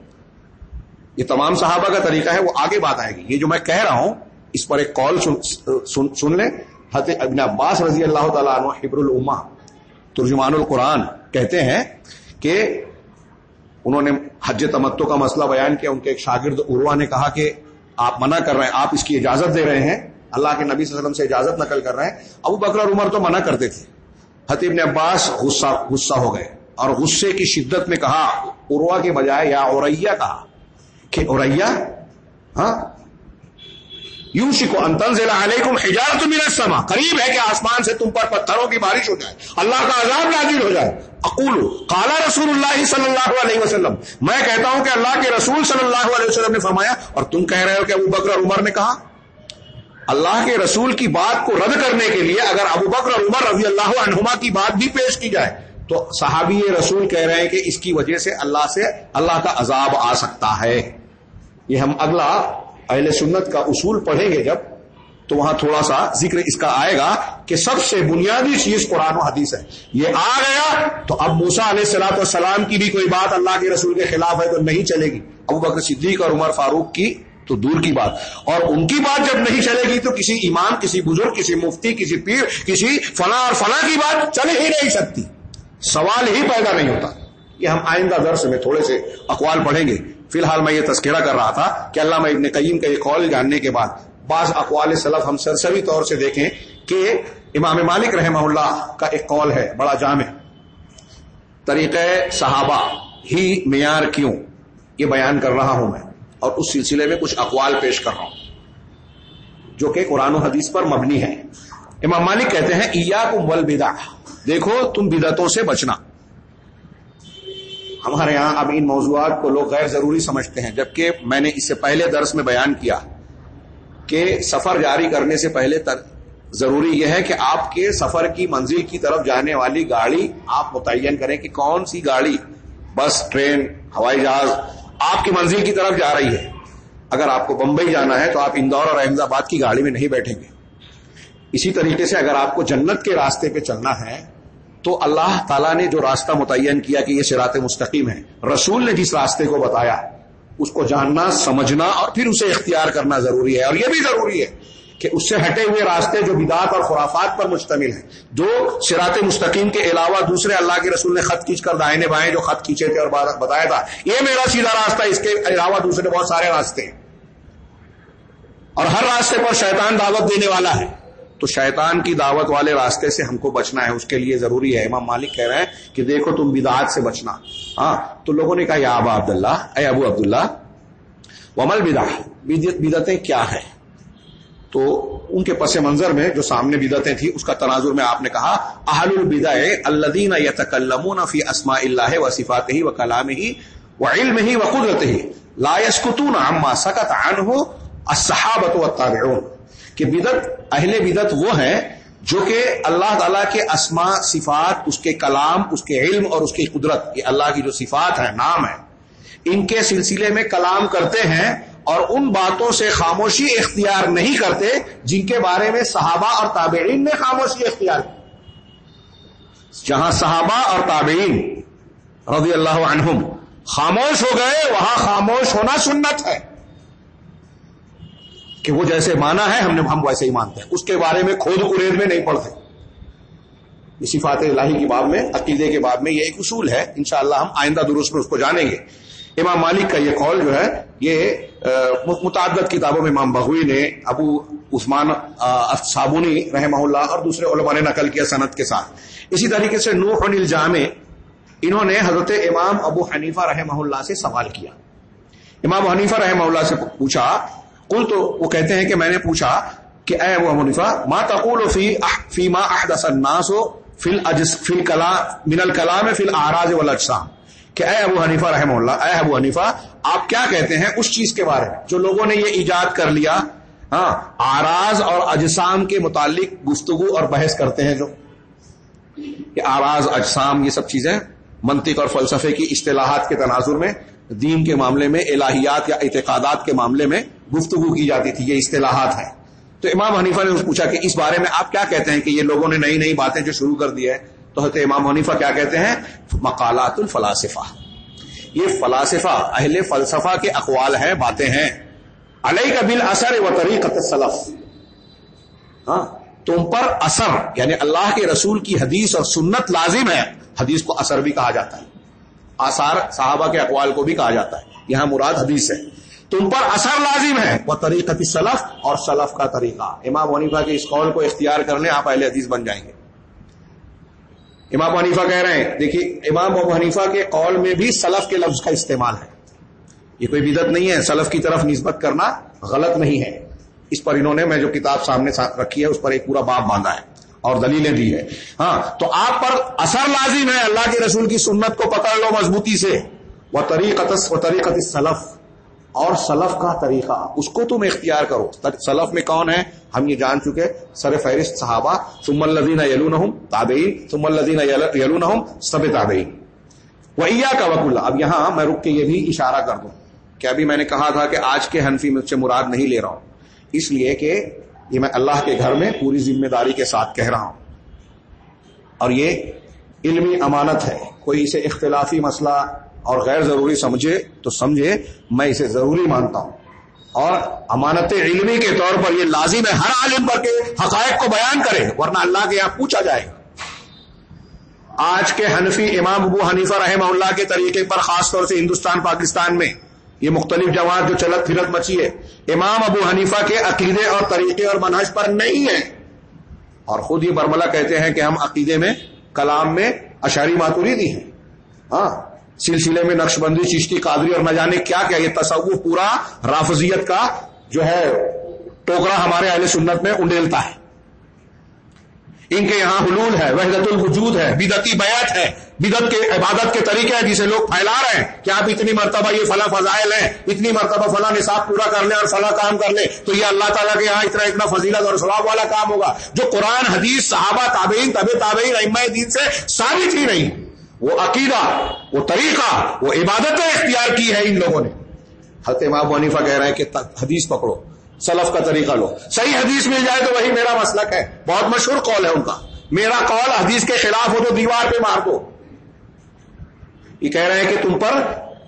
یہ تمام صحابہ کا طریقہ ہے وہ آگے بات آئے گی۔ یہ جو میں کہہ رہا ہوں اس پر ایک کال سن, سن, سن لیں۔ ابن عباس رضی اللہ تعالیٰ عنہ حبر العما ترجمان القرآن کہتے ہیں کہ انہوں نے حج تمتو کا مسئلہ بیان کیا۔ ان کے ایک شاگرد عروا نے کہا کہ آپ منع کر رہے ہیں آپ اس کی اجازت دے رہے ہیں۔ اللہ کے نبی صلی اللہ علیہ وسلم سے اجازت نقل کر رہے ہیں۔ ابو بکر اور عمر تو منع کرتے تھے۔ حتیب نے عباس غصہ غصہ ہو گئے اور غصے کی شدت میں کہا اروا کے بجائے یا اوریا کہا کہ اوریا ہاں؟ یوں شکو انتن ضلع علیکم حجارت میرا سما قریب ہے کہ آسمان سے تم پر پتھروں کی بارش ہو جائے۔ اللہ کا عذاب نازل ہو جائے۔ اقول کالا رسول اللہ صلی اللہ علیہ وسلم۔ میں کہتا ہوں کہ اللہ کے رسول صلی اللہ علیہ وسلم نے فرمایا اور تم کہہ رہے ہو کہ ابو بکر عمر نے کہا اللہ کے رسول کی بات کو رد کرنے کے لیے اگر ابو بکر عمر رضی اللہ عنہما کی بات بھی پیش کی جائے، تو صحابی رسول کہہ رہے ہیں کہ اس کی وجہ سے اللہ سے اللہ کا عذاب آ سکتا ہے۔ یہ ہم اگلا اہل سنت کا اصول پڑھیں گے جب، تو وہاں تھوڑا سا ذکر اس کا آئے گا کہ سب سے بنیادی چیز قرآن و حدیث ہے۔ یہ آ گیا، تو اب موسا علیہ السلاۃ والسلام کی بھی کوئی بات اللہ کے رسول کے خلاف ہے تو نہیں چلے گی۔ ابو بکر صدیق اور عمر فاروق کی تو دور کی بات۔ اور ان کی بات جب نہیں چلے گی تو کسی امام کسی بزرگ، کسی مفتی، کسی پیر، کسی فلاں اور فلاں کی بات چل ہی نہیں سکتی۔ سوال ہی پیدا نہیں ہوتا۔ یہ ہم آئندہ درس میں تھوڑے سے اقوال پڑھیں گے۔ فی الحال میں یہ تذکرہ کر رہا تھا کہ اللہ ابن قیم کا یہ قول جاننے کے بعد بعض اقوال سلف ہم سرسری طور سے دیکھیں کہ امام مالک رحمہ اللہ کا ایک قول ہے، بڑا جامع۔ طریقہ صحابہ ہی معیار کیوں؟ یہ بیان کر رہا ہوں میں۔ اور اس سلسلے میں کچھ اقوال پیش کر رہا ہوں، جو کہ قرآن و حدیث پر مبنی ہے امام مالک کہتے ہیں ایا کم دیکھو، تم بدعتوں سے بچنا۔ ہمارے یہاں اب ان موضوعات کو لوگ غیر ضروری سمجھتے ہیں، جبکہ میں نے اس سے پہلے درس میں بیان کیا کہ سفر جاری کرنے سے پہلے ضروری یہ ہے کہ آپ کے سفر کی منزل کی طرف جانے والی گاڑی آپ متعین کریں کہ کون سی گاڑی، بس، ٹرین، ہوائی جہاز آپ کی منزل کی طرف جا رہی ہے۔ اگر آپ کو بمبئی جانا ہے تو آپ اندور اور احمد آباد کی گاڑی میں نہیں بیٹھیں گے۔ اسی طریقے سے اگر آپ کو جنت کے راستے پہ چلنا ہے تو اللہ تعالیٰ نے جو راستہ متعین کیا کہ یہ سرات مستقیم ہے۔ رسول نے جس راستے کو بتایا، اس کو جاننا، سمجھنا اور پھر اسے اختیار کرنا ضروری ہے اور یہ بھی ضروری ہے۔ کہ اس سے ہٹے ہوئے راستے جو بدعت اور خرافات پر مشتمل ہیں۔ جو سرات مستقیم کے علاوہ دوسرے اللہ کے رسول نے خط کھینچ کر دائنے بائیں جو خط کھینچے تھے اور بتایا تھا۔ یہ میرا سیدھا راستہ اس کے علاوہ دوسرے بہت سارے راستے ہیں۔ اور ہر راستے پر شیطان دعوت دینے والا ہے۔ تو شیطان کی دعوت والے راستے سے ہم کو بچنا ہے۔ اس کے لیے ضروری ہے۔ امام مالک کہہ رہے ہیں کہ دیکھو تم بدعات سے بچنا۔ ہاں تو لوگوں نے کہا، یا ابا عبداللہ، اے ابو عبداللہ ومل بدا بدعتیں کیا ہیں؟ تو ان کے پس منظر میں جو سامنے بدعتیں تھیں، اس کا تناظر میں آپ نے کہا، اہل البدا الدین یتکلمون فی اسماء اللہ و صفات ہی و کلام ہی و علم ہی و قدرت ہی لا يسكتون عما سکت عنه الصحابۃ والتابعون کہ بدت اہل بدت وہ ہیں جو کہ اللہ تعالیٰ کے اسما صفات، اس کے کلام، اس کے علم اور اس کی قدرت، یہ اللہ کی جو صفات ہیں، نام ہے ان کے سلسلے میں کلام کرتے ہیں اور ان باتوں سے خاموشی اختیار نہیں کرتے جن کے بارے میں صحابہ اور تابعین نے خاموشی اختیار کی۔ جہاں صحابہ اور تابعین رضی اللہ عنہم خاموش ہو گئے، وہاں خاموش ہونا سنت ہے۔ کہ وہ جیسے مانا ہے، ہم نے ہم ویسے ہی مانتے ہیں۔ اس کے بارے میں کھود کرید میں نہیں پڑھتے۔ صفات الہی کی باب میں، عقیدے کے باب میں یہ ایک اصول ہے۔ انشاءاللہ ہم آئندہ درست میں اس کو جانیں گے۔ امام مالک کا یہ قول جو ہے، یہ متعدد کتابوں میں امام بغوی نے، ابو عثمان صابونی رحمہ اللہ اور دوسرے علماء نے نقل کیا صنعت کے ساتھ۔ اسی طریقے سے نوح الجامع، انہوں نے حضرت امام ابو حنیفہ رحمہ اللہ سے سوال کیا۔ امام حنیفہ رحمہ اللہ سے پوچھا کل تو وہ کہتے ہیں کہ میں نے پوچھا کہ اے ابو حنیفہ، ما تقول فی فی ما احدث الناس فی الاجس فی الکلام من الکلام فی الاعراض والاجسام کہ اے ابو حنیفہ رحمہ اللہ، اے ابو حنیفہ، آپ کیا کہتے ہیں اس چیز کے بارے میں؟ جو لوگوں نے یہ ایجاد کر لیا ہاں آراز اور اجسام کے متعلق گفتگو اور بحث کرتے ہیں جو۔ کہ آراز، اجسام، یہ سب چیزیں منطق اور فلسفے کی اصطلاحات کے تناظر میں، دین کے معاملے میں، الہیات یا اعتقادات کے معاملے میں گفتگو کی جاتی تھی، یہ اصطلاحات ہیں۔ تو امام حنیفہ نے پوچھا کہ اس بارے میں آپ کیا کہتے ہیں کہ یہ لوگوں نے نئی نئی باتیں جو شروع کر دی ہے تو حضرت امام حنیفہ کیا کہتے ہیں؟ مقالات الفلاسفہ۔ یہ فلاسفہ اہل فلسفہ کے اقوال ہیں، باتیں ہیں۔ علیہ کا بل اثر و طریقت سلف ہاں تم پر اثر یعنی اللہ کے رسول کی حدیث اور سنت لازم ہے۔ حدیث کو اثر بھی کہا جاتا ہے۔ آثار صحابہ کے اقوال کو بھی کہا جاتا ہے۔ یہاں مراد حدیث ہے۔ تم پر اثر لازم ہے۔ وہ طریقت سلف اور سلف کا طریقہ۔ امام ونیفا کے اس قول کو اختیار کر لیں آپ اہل حدیث بن جائیں گے۔ امام حنیفہ کہہ رہے ہیں۔ دیکھیے، امام ابو حنیفہ کے قول میں بھی سلف کے لفظ کا استعمال ہے۔ یہ کوئی بدت نہیں ہے۔ سلف کی طرف نسبت کرنا غلط نہیں ہے۔ اس پر انہوں نے، میں جو کتاب سامنے رکھی ہے، اس پر ایک پورا باپ باندھا ہے اور دلیلیں دی ہے ہاں تو آپ پر اثر لازم ہے۔ اللہ کے رسول کی سنت کو پکڑ لو مضبوطی سے۔ وہ طریقت و طریقت سلف اور سلف کا طریقہ۔ اس کو تم اختیار کرو۔ سلف میں کون ہے؟ ہم یہ جان چکے۔ سر فہرست صحابہ۔ سم الدین یلون تابعین۔ سم الدین یلون سب تابعین۔ وہ کا وکول اب یہاں میں رک کے یہ بھی اشارہ کر دوں۔ کہ ابھی میں نے کہا تھا کہ آج کے حنفی مجھ سے مراد نہیں لے رہا ہوں۔ اس لیے کہ یہ میں اللہ کے گھر میں پوری ذمہ داری کے ساتھ کہہ رہا ہوں۔ اور یہ علمی امانت ہے۔ کوئی اسے اختلافی مسئلہ اور غیر ضروری سمجھے تو سمجھے، میں اسے ضروری مانتا ہوں۔ اور امانت علمی کے طور پر یہ لازم ہے ہر عالم پر کے حقائق کو بیان کرے، ورنہ اللہ کے یہاں پوچھا جائے۔ گا آج کے حنفی امام ابو حنیفہ رحمہ اللہ کے طریقے پر خاص طور سے ہندوستان، پاکستان میں یہ مختلف جماعت جو چلت پھرت مچی ہے، امام ابو حنیفہ کے عقیدے اور طریقے اور منہج پر نہیں ہے اور خود یہ برملا کہتے ہیں کہ ہم عقیدے میں، کلام میں اشاری ماتوری دی ہیں۔ ہاں۔ سلسلے میں نقش بندی، چشتی، قادری اور نہ جانے کیا کیا؟ یہ تصور پورا رافضیت کا جو ہے ٹوکرا ہمارے اہل سنت میں انڈیلتا ہے۔ ان کے یہاں حلول ہے، وحدت الوجود ہے بدتی بیعت ہے بدت کے، عبادت کے طریقے ہیں جسے لوگ پھیلا رہے ہیں کہ آپ اتنی مرتبہ یہ فلاں فضائل ہیں، اتنی مرتبہ فلاں نصاب پورا کر لیں اور فلاں کام کر لیں، تو یہ اللہ تعالیٰ کے یہاں اتنا اتنا فضیلت اور ثواب والا کام ہوگا۔ جو قرآن، حدیث، صحابہ، تابعین طب تابعین ام دین سے ثابت ہی نہیں۔ وہ عقیدہ، وہ طریقہ، وہ عبادتیں اختیار کی ہے ان لوگوں نے۔ حضرت امام ونیفا کہہ رہے ہیں کہ حدیث پکڑو، سلف کا طریقہ لو۔ صحیح حدیث مل جائے تو وہی میرا مسلک ہے۔ بہت مشہور قول ہے ان کا۔ میرا قول حدیث کے خلاف ہو تو دیوار پہ مار دو۔ یہ کہہ رہے ہیں کہ تم پر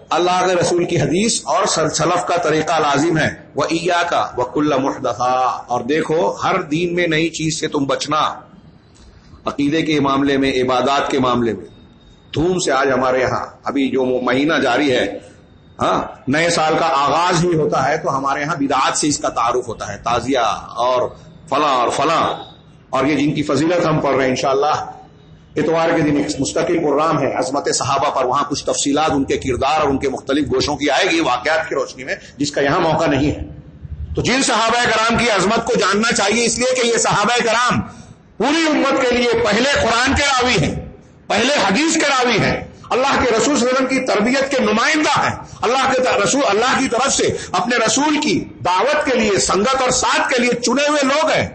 اللہ کے رسول کی حدیث اور سلف کا طریقہ لازم ہے۔ وہ عیا کا وہ کل محدفا اور دیکھو، ہر دین میں نئی چیز سے تم بچنا۔ عقیدے کے معاملے میں، عبادات کے معاملے میں۔ دھوم سے آج ہمارے یہاں، ابھی جو مہینہ جاری ہے ہاں نئے سال کا آغاز ہی ہوتا ہے تو ہمارے یہاں بدعات سے اس کا تعارف ہوتا ہے، تازیہ اور فلاں اور فلاں۔ اور یہ جن کی فضیلت ہم پڑھ رہے ہیں، انشاءاللہ، اتوار کے دن ایک مستقل پروگرام ہے، عظمت صحابہ پر وہاں کچھ تفصیلات، ان کے کردار اور ان کے مختلف گوشوں کی آئے گی، واقعات کی روشنی میں، جس کا یہاں موقع نہیں ہے۔ تو جن صحابہ کرام کی عظمت کو جاننا چاہیے، اس لیے کہ یہ صحابہ کرام پوری امت کے لیے پہلے قرآن کے راوی ہیں۔ پہلے حدیث کے راوی ہیں۔ اللہ کے رسول صلی اللہ علیہ وسلم کی تربیت کے نمائندہ ہیں۔ اللہ کے رسول، اللہ کی طرف سے اپنے رسول کی دعوت کے لیے، سنگت اور ساتھ کے لیے چنے ہوئے لوگ ہیں۔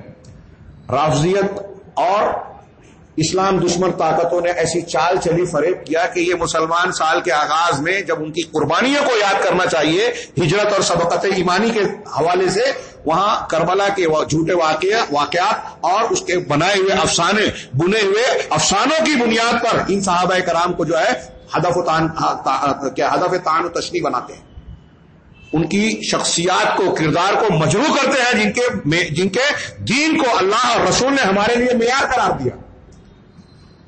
رافضیت اور اسلام دشمن طاقتوں نے ایسی چال چلی فریب کیا کہ یہ مسلمان سال کے آغاز میں جب ان کی قربانیوں کو یاد کرنا چاہیے، ہجرت اور سبقت ایمانی کے حوالے سے، وہاں کربلا کے جھوٹے واقعات اور اس کے بنائے ہوئے افسانے، بنے ہوئے افسانوں کی بنیاد پر ان صحابہ کرام کو جو ہے ہدف و تان کیا، ہدف تان و تشریح بناتے ہیں۔ ان کی شخصیات کو، کردار کو مجروع کرتے ہیں جن کے جن کے دین کو اللہ اور رسول نے ہمارے لیے معیار قرار دیا۔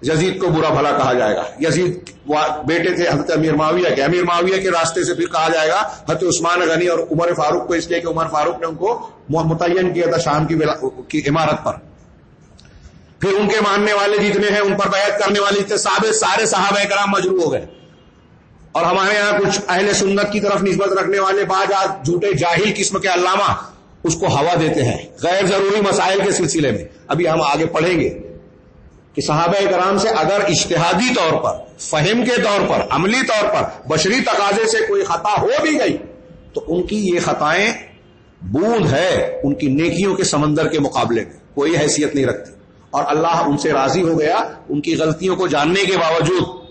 یزید کو برا بھلا کہا جائے گا۔ یزید بیٹے تھے حضرت امیر معاویہ کے۔ امیر معاویہ کے راستے سے پھر کہا جائے گا، حضرت عثمان غنی اور عمر فاروق کو اس لیے کہ عمر فاروق نے ان کو متعین کیا تھا شام کی عمارت پر۔ پھر ان کے ماننے والے جتنے ہیں، ان پر بیعت کرنے والے جتنے سابق سارے صحابہ کرام مجروع ہو گئے۔ اور ہمارے یہاں کچھ اہل سنت کی طرف نسبت رکھنے والے بعض آج جھوٹے جاہل قسم کے علامہ اس کو ہوا دیتے ہیں۔ غیر ضروری مسائل کے سلسلے میں۔ ابھی ہم آگے پڑھیں گے۔ کہ صحابہ کرام سے اگر اشتہادی طور پر، فہم کے طور پر، عملی طور پر بشری تقاضے سے کوئی خطا ہو بھی گئی، تو ان کی یہ خطائیں بوند ہے ان کی نیکیوں کے سمندر کے مقابلے میں، کوئی حیثیت نہیں رکھتی۔ اور اللہ ان سے راضی ہو گیا ان کی غلطیوں کو جاننے کے باوجود۔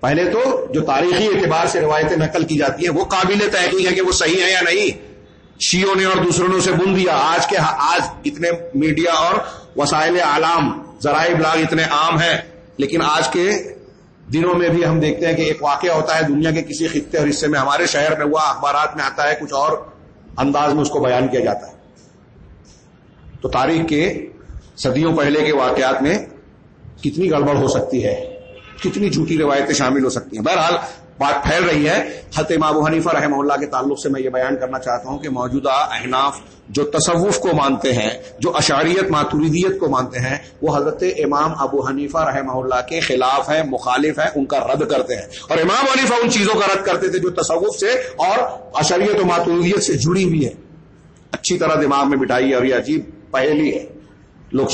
پہلے تو جو تاریخی اعتبار سے روایتیں نقل کی جاتی ہیں، وہ قابل تحقیق ہے کہ وہ صحیح ہے یا نہیں۔ شیوں نے اور دوسروں نے اسے بن دیا۔ آج کے، آج اتنے میڈیا اور وسائل عالم ذرائع ابلاغ اتنے عام ہیں، لیکن آج کے دنوں میں بھی ہم دیکھتے ہیں کہ ایک واقعہ ہوتا ہے، دنیا کے کسی خطے اور حصے میں ہمارے شہر میں ہوا، اخبارات میں آتا ہے، کچھ اور انداز میں اس کو بیان کیا جاتا ہے۔ تو تاریخ کے صدیوں پہلے کے واقعات میں کتنی گڑبڑ ہو سکتی ہے، کتنی جھوٹی روایتیں شامل ہو سکتی ہیں۔ بہرحال بات پھیل رہی ہے۔ حت ابو حنیفہ رحمہ اللہ کے تعلق سے میں یہ بیان کرنا چاہتا ہوں کہ موجودہ احناف جو تصوف کو مانتے ہیں، جو اشاریت ماتوریدیت کو مانتے ہیں، وہ حضرت امام ابو حنیفہ رحمہ اللہ کے خلاف ہے مخالف ہے ان کا رد کرتے ہیں۔ اور امام حنیفہ ان چیزوں کا رد کرتے تھے جو تصوف سے اور اشریت و ماتوریدیت سے جڑی ہوئی ہے۔ اچھی طرح دماغ میں بٹائی اور یہ عجیب پہلی ہے۔ لوگ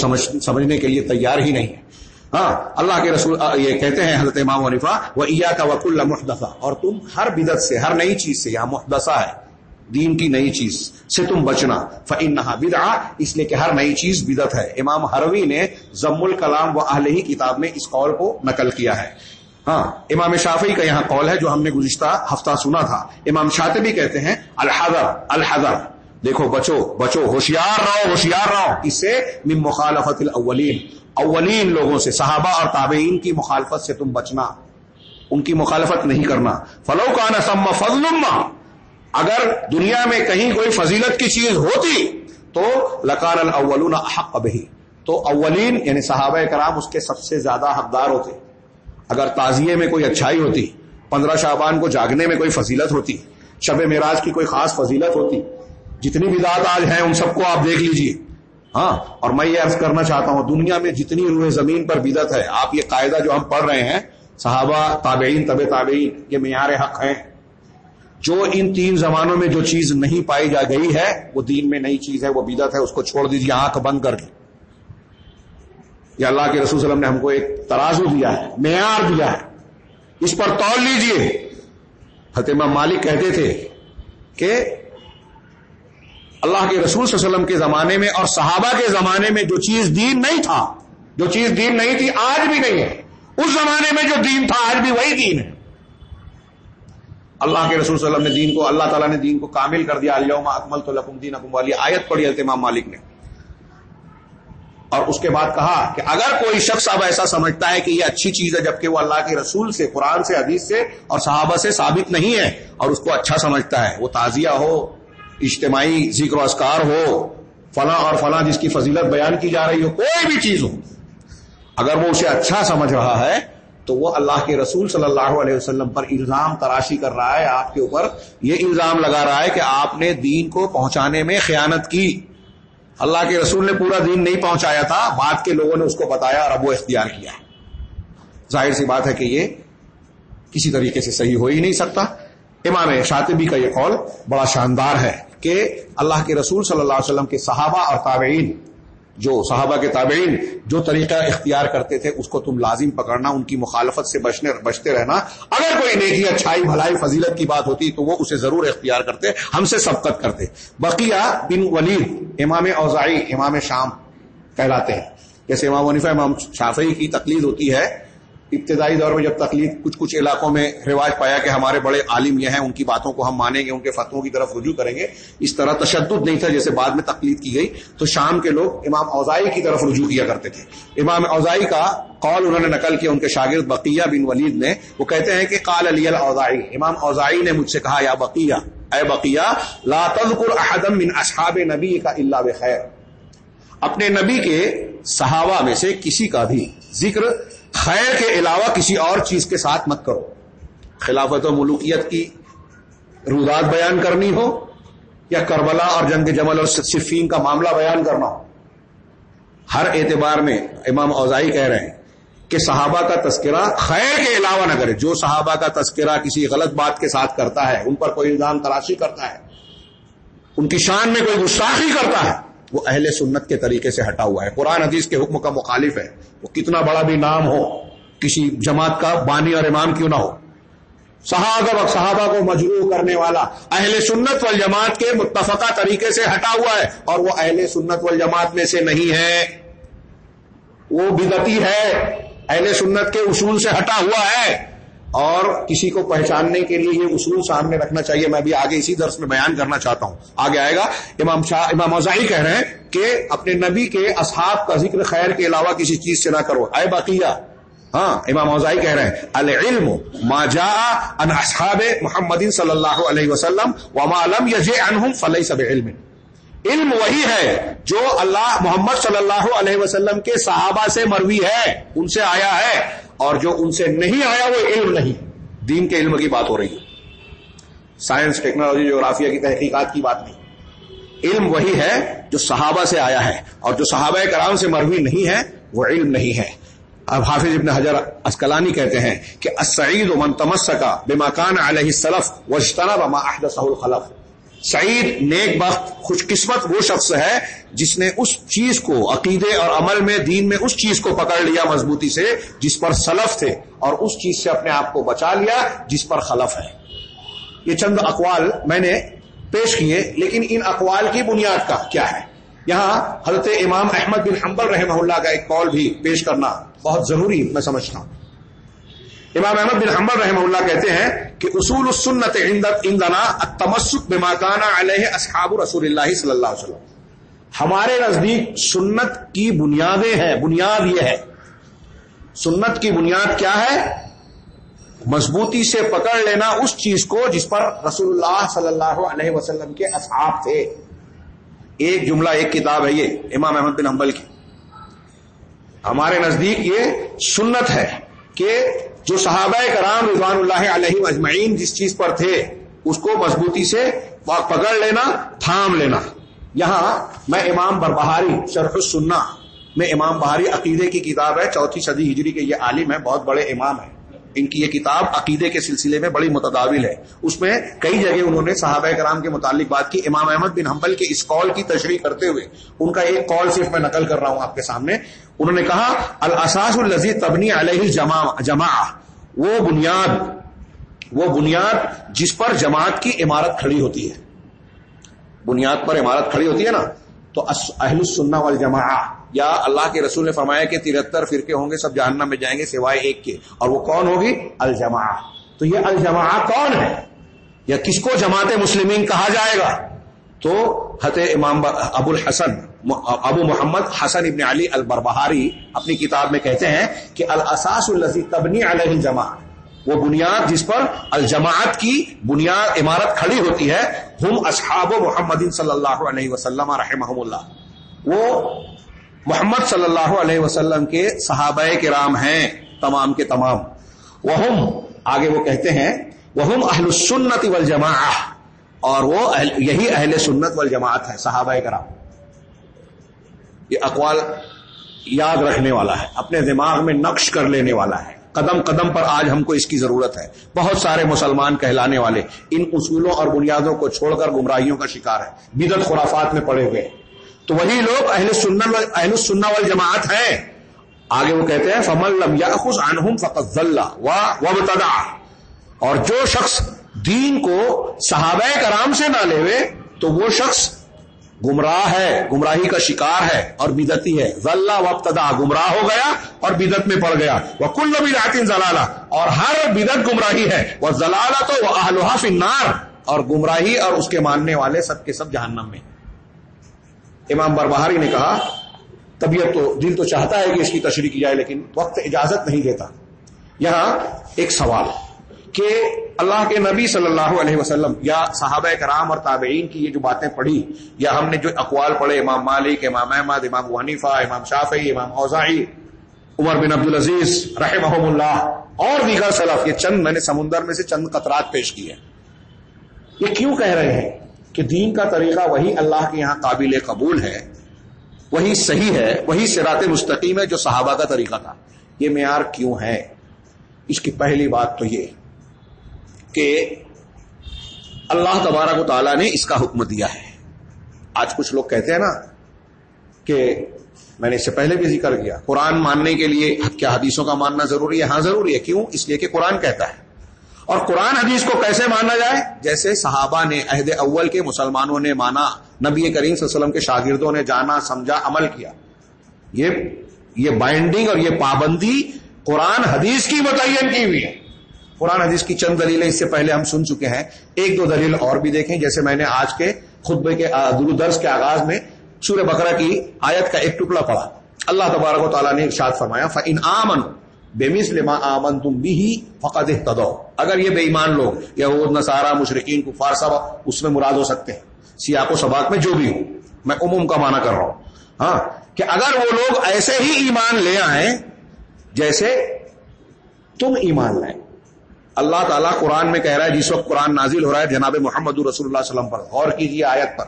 سمجھنے کے لیے تیار ہی نہیں ہے ہاں اللہ کے رسول یہ کہتے ہیں حضرت امام ونیفا وہ عیا کا وک اللہ محدثہ اور تم ہر بدت سے، ہر نئی چیز سے، یہاں محدثہ ہے، دین کی نئی چیز سے تم بچنا۔ فن نہ بدا اس لیے کہ ہر نئی چیز بدت ہے۔ امام حروی نے ضم الکلام و اہل ہی کتاب میں اس قول کو نقل کیا ہے۔ ہاں امام شافی کا یہاں قول ہے جو ہم نے گزشتہ ہفتہ سنا تھا۔ امام شاطبی کہتے ہیں الحضر الحضر دیکھو، بچو بچو، ہوشیار رہو ہوشیار رہو۔ اس سے من مخالفت الاولین۔ اولین لوگوں سے، صحابہ اور تابعین کی مخالفت سے تم بچنا۔ ان کی مخالفت نہیں کرنا۔ فلو کا نسم فضل اگر دنیا میں کہیں کوئی فضیلت کی چیز ہوتی، تو لکان الاولون حق بھی تو اولین یعنی صحابہ کرام، اس کے سب سے زیادہ حقدار ہوتے۔ اگر تعزیے میں کوئی اچھائی ہوتی، پندرہ شعبان کو جاگنے میں کوئی فضیلت ہوتی، شب معراج کی کوئی خاص فضیلت ہوتی جتنی بھی داد آج ہیں، ان سب کو آپ دیکھ لیجیے۔ ہاں اور میں یہ عرض کرنا چاہتا ہوں، دنیا میں جتنی روح زمین پر بدت ہے، آپ یہ قاعدہ جو ہم پڑھ رہے ہیں، صحابہ، تابعین طب تابعین، یہ معیار حق ہیں۔ جو ان تین زمانوں میں جو چیز نہیں پائی جا گئی ہے، وہ دین میں نئی چیز ہے، وہ بدت ہے، اس کو چھوڑ دیجیے آنکھ بند کر کے یہ اللہ کے رسول وسلم نے ہم کو ایک ترازو دیا ہے، معیار دیا ہے۔ اس پر تول لیجیے۔ فتح مالک کہتے تھے کہ اللہ کے رسول صلی اللہ علیہ وسلم کے زمانے میں اور صحابہ کے زمانے میں جو چیز دین نہیں تھا، جو چیز دین نہیں تھی، آج بھی نہیں ہے۔ اس زمانے میں جو دین تھا، آج بھی وہی دین ہے۔ اللہ کے رسول صلی اللہ علیہ وسلم نے دین کو، اللہ تعالیٰ نے دین کو کامل کر دیا۔ اللہ اکمل تو لکم دین اکم والی آیت پڑھی امام مالک نے۔ اور اس کے بعد کہا کہ اگر کوئی شخص اب ایسا سمجھتا ہے کہ یہ اچھی چیز ہے، جبکہ وہ اللہ کے رسول سے، قرآن سے، حدیث سے اور صحابہ سے ثابت نہیں ہے اور اس کو اچھا سمجھتا ہے، وہ تازیہ ہو اجتماعی ذکر و اسکار ہو، فلاں اور فلاں جس کی فضیلت بیان کی جا رہی ہو، کوئی بھی چیز ہو، اگر وہ اسے اچھا سمجھ رہا ہے، تو وہ اللہ کے رسول صلی اللہ علیہ وسلم پر الزام تراشی کر رہا ہے، آپ کے اوپر یہ الزام لگا رہا ہے کہ آپ نے دین کو پہنچانے میں خیانت کی۔ اللہ کے رسول نے پورا دین نہیں پہنچایا تھا، بعد کے لوگوں نے اس کو بتایا اور اب وہ اختیار کیا۔ ظاہر سی بات ہے کہ یہ کسی طریقے سے صحیح ہو ہی نہیں سکتا۔ امام شاطبی کا یہ قول بڑا شاندار ہے۔ کہ اللہ کے رسول صلی اللہ علیہ وسلم کے صحابہ اور تابعین، جو صحابہ کے تابعین جو طریقہ اختیار کرتے تھے، اس کو تم لازم پکڑنا، ان کی مخالفت سے بچنے، بچتے رہنا۔ اگر کوئی نیکی، اچھائی، بھلائی، فضیلت کی بات ہوتی تو وہ اسے ضرور اختیار کرتے، ہم سے سبقت کرتے۔ بقیہ بن ولید، امام اوزائی امام شام کہلاتے ہیں۔ جیسے امام ونیفہ امام شافعی کی تقلید ہوتی ہے ابتدائی دور میں جب تکلیف کچھ کچھ علاقوں میں رواج پایا کہ ہمارے بڑے عالم یہ ہیں، ان کی باتوں کو ہم مانیں گے، ان کے فتووں کی طرف رجوع کریں گے، اس طرح تشدد نہیں تھا جیسے بعد میں تکلیف کی گئی۔ تو شام کے لوگ امام اوزائی کی طرف رجوع کیا کرتے تھے۔ امام اوزائی کا قول انہوں نے نقل کیا، ان کے شاگرد بقیہ بن ولید نے۔ وہ کہتے ہیں کہ قال علی الاوزائی، امام اوزائی نے مجھ سے کہا، یا بقیہ، اے بقیہ، لا تذکر احدم من اصحاب نبی کا اللہ بخیر۔ اپنے نبی کے صحابہ میں سے کسی کا بھی ذکر خیر کے علاوہ کسی اور چیز کے ساتھ مت کرو۔ خلافت و ملوکیت کی رودات بیان کرنی ہو یا کربلا اور جنگ جمل اور صفین کا معاملہ بیان کرنا ہو۔ ہر اعتبار میں امام اوزائی کہہ رہے ہیں کہ صحابہ کا تذکرہ خیر کے علاوہ نہ کرے۔ جو صحابہ کا تذکرہ کسی غلط بات کے ساتھ کرتا ہے، ان پر کوئی الزام تلاشی کرتا ہے، ان کی شان میں کوئی گستاخی کرتا ہے وہ اہل سنت کے طریقے سے ہٹا ہوا ہے۔ قرآن حدیث کے حکم کا مخالف ہے۔ وہ کتنا بڑا بھی نام ہو، کسی جماعت کا بانی اور امام کیوں نہ ہو۔ صحابہ صحابہ کو مجروح کرنے والا اہل سنت والجماعت کے متفقہ طریقے سے ہٹا ہوا ہے اور وہ اہل سنت والجماعت میں سے نہیں ہے۔ وہ بدتی ہے۔ اہل سنت کے اصول سے ہٹا ہوا ہے۔ اور کسی کو پہچاننے کے لیے یہ اصول سامنے رکھنا چاہیے۔ میں بھی آگے اسی درس میں بیان کرنا چاہتا ہوں۔ آگے آئے گا۔ امام شاہ، امام اوزائی کہہ رہے ہیں کہ اپنے نبی کے اصحاب کا ذکر خیر کے علاوہ کسی چیز سے نہ کرو۔ اے بقیہ ہاں امام اوزائی کہہ رہے ہیں، العلم ما جاء ان اصحاب محمد صلی اللہ علیہ وسلم وما لم يجئ عنهم فليس بعلم۔ علم وہی ہے جو اللہ محمد صلی اللہ علیہ وسلم کے صحابہ سے مروی ہے، ان سے آیا ہے۔ اور جو ان سے نہیں آیا وہ علم نہیں۔ دین کے علم کی بات ہو رہی ہے۔ سائنس، ٹیکنالوجی، جغرافیہ کی تحقیقات کی بات نہیں۔ علم وہی ہے جو صحابہ سے آیا ہے اور جو صحابہ کرام سے مروی نہیں ہے، وہ علم نہیں ہے۔ اب حافظ ابن حجر اسکلانی کہتے ہیں کہ السعید من تمسکا بما کان علیہ السلف واجتنب ما احدثه الخلف۔ سعید نیک بخت خوش قسمت وہ شخص ہے جس نے اس چیز کو، عقیدے اور عمل میں، دین میں اس چیز کو پکڑ لیا مضبوطی سے جس پر سلف تھے اور اس چیز سے اپنے آپ کو بچا لیا جس پر خلف ہے یہ چند اقوال میں نے پیش کیے، لیکن ان اقوال کی بنیاد کا کیا ہے؟ یہاں حضرت امام احمد بن حنبل رحمہ اللہ کا ایک قول بھی پیش کرنا بہت ضروری میں سمجھتا ہوں۔ امام احمد بن حنبل رحمہ اللہ کہتے ہیں کہ اصول السنت عندنا التمسک بما كان علیہ اصحاب رسول اللہ صلی اللہ علیہ وسلم. ہمارے نزدیک سنت کی بنیادیں ہیں، بنیاد یہ ہے۔ سنت کی بنیاد کیا ہے؟ مضبوطی سے پکڑ لینا اس چیز کو جس پر رسول اللہ صلی اللہ علیہ وسلم کے اصحاب تھے۔ ایک جملہ، ایک کتاب ہے یہ، امام احمد بن حنبل کی۔ ہمارے نزدیک یہ سنت ہے کہ جو صحابہ کرام رضوان اللہ علیہ اجمعین جس چیز پر تھے، اس کو مضبوطی سے پکڑ لینا، تھام لینا۔ یہاں میں امام بربہاری، شرح السنہ، میں امام بہاری عقیدے کی کتاب ہے، چوتھی صدی ہجری کے یہ عالم ہے بہت بڑے امام ہیں۔ ان کی یہ کتاب عقیدے کے سلسلے میں بڑی متداول ہے۔ اس میں کئی جگہ انہوں نے صحابہ کرام کے متعلق بات کی۔ امام احمد بن حنبل کے اس قول کی تشریح کرتے ہوئے ان کا ایک قول صرف میں نقل کر رہا ہوں آپ کے سامنے۔ انہوں نے کہا، الاساس الزی تبنی علیہ جمع وہ بنیاد وہ بنیاد جس پر جماعت کی عمارت کھڑی ہوتی ہے۔ بنیاد پر عمارت کھڑی ہوتی ہے نا؟ تو اہل السنہ والجماع یا اللہ کے رسول نے فرمایا کہ ترہتر فرقے ہوں گے، سب جہنم میں جائیں گے سوائے ایک کے۔ اور وہ کون ہوگی؟ الجماع تو یہ الجماع کون ہے؟ یا کس کو جماعت مسلمین کہا جائے گا؟ تو حت امام ابو الحسن ابو محمد حسن ابن علی البربہاری اپنی کتاب میں کہتے ہیں کہ الاساس الزی تبنی علیہ الجماع وہ بنیاد جس پر الجماعت کی بنیاد، عمارت کھڑی ہوتی ہے، ہم اصحاب محمد صلی اللہ علیہ وسلم رحمہ اللہ۔ وہ محمد صلی اللہ علیہ وسلم کے صحابہ کے رام ہیں، تمام کے تمام۔ وہ آگے وہ کہتے ہیں وہ اہل السنت والجماع اور وہ یہی اہل سنت والجماعت ہے صحابہ کرام۔ یہ اقوال یاد رکھنے والا ہے، اپنے دماغ میں نقش کر لینے والا ہے۔ قدم قدم پر آج ہم کو اس کی ضرورت ہے۔ بہت سارے مسلمان کہلانے والے، ان اصولوں اور بنیادوں کو چھوڑ کر گمراہیوں کا شکار ہے بدت خرافات میں پڑے ہوئے تو وہی لوگ اہل سنت اہل السنہ والجماعت ہیں۔ آگے وہ کہتے ہیں فمل لم یاخذ عنہم فقط ذلہ و وابتدع اور جو شخص دین کو صحابہ کرام سے نہ لے، تو وہ شخص گمراہ ہے، گمراہی کا شکار ہے اور بدتی ہے۔ ذلہ وابتدا گمراہ ہو گیا اور بدت میں پڑ گیا۔ وہ کل بھی زلالہ اور ہر بدت گمراہی ہے۔ وہ زلالہ تو وہ اہلوحا فنار اور گمراہی اور اس کے ماننے والے سب کے سب جہنم میں۔ امام بربہاری نے کہا، طبیعت تو، دل تو چاہتا ہے کہ اس کی تشریح کی جائے، لیکن وقت اجازت نہیں دیتا۔ یہاں ایک سوال کہ اللہ کے نبی صلی اللہ علیہ وسلم یا صحابہ کرام اور تابعین کی یہ جو باتیں پڑھی، یا ہم نے جو اقوال پڑھے، امام مالک، امام احمد، امام حنیفہ، امام شافعی، امام اوزائی عمر بن عبد العزیز رحمہ اللہ، اور دیگر سلف، یہ چند میں نے سمندر میں سے چند قطرات پیش کیے۔ یہ کیوں کہہ رہے ہیں؟ کہ دین کا طریقہ وہی اللہ کے یہاں قابل قبول ہے، وہی صحیح ہے، وہی سرات مستقیم ہے جو صحابہ کا طریقہ تھا۔ یہ معیار کیوں ہے؟ اس کی پہلی بات تو یہ کہ اللہ تبارک و تعالیٰ نے اس کا حکم دیا ہے۔ آج کچھ لوگ کہتے ہیں نا کہ میں نے اس سے پہلے بھی ذکر کیا، قرآن ماننے کے لیے، کیا حدیثوں کا ماننا ضروری ہے؟ ہاں ضروری ہے۔ کیوں؟ اس لیے کہ قرآن کہتا ہے۔ اور قرآن حدیث کو کیسے مانا جائے؟ جیسے صحابہ نے عہد اول کے مسلمانوں نے مانا، نبی کریم صلی اللہ علیہ وسلم کے شاگردوں نے جانا، سمجھا، عمل کیا۔ یہ یہ بائنڈنگ اور یہ پابندی قرآن حدیث کی متعین کی ہوئی ہے۔ قرآن حدیث کی چند دلیلیں اس سے پہلے ہم سن چکے ہیں۔ ایک دو دلیل اور بھی دیکھیں، جیسے میں نے آج کے خطبے کے درس کے آغاز میں سورہ بکرا کی آیت کا ایک ٹکڑا پڑا اللہ تبارک و تعالیٰ نے ارشاد فرمایا فن آمن بے مسلم آمن تم بھی فقد تدو اگر یہ بے ایمان لوگ یا وہ نسارا مشرقین کو فارسا اس میں مراد ہو سکتے ہیں۔ سیاق و سباق میں جو بھی ہو۔ میں عموم کا معنی کر رہا ہوں۔ ہاں کہ اگر وہ لوگ ایسے ہی ایمان لے آئیں جیسے تم ایمان لائیں۔ اللہ تعالیٰ قرآن میں کہہ رہا ہے، جس وقت قرآن نازل ہو رہا ہے، جناب محمد رسول اللہ علیہ وسلم پر، غور کیجیے آیت پر۔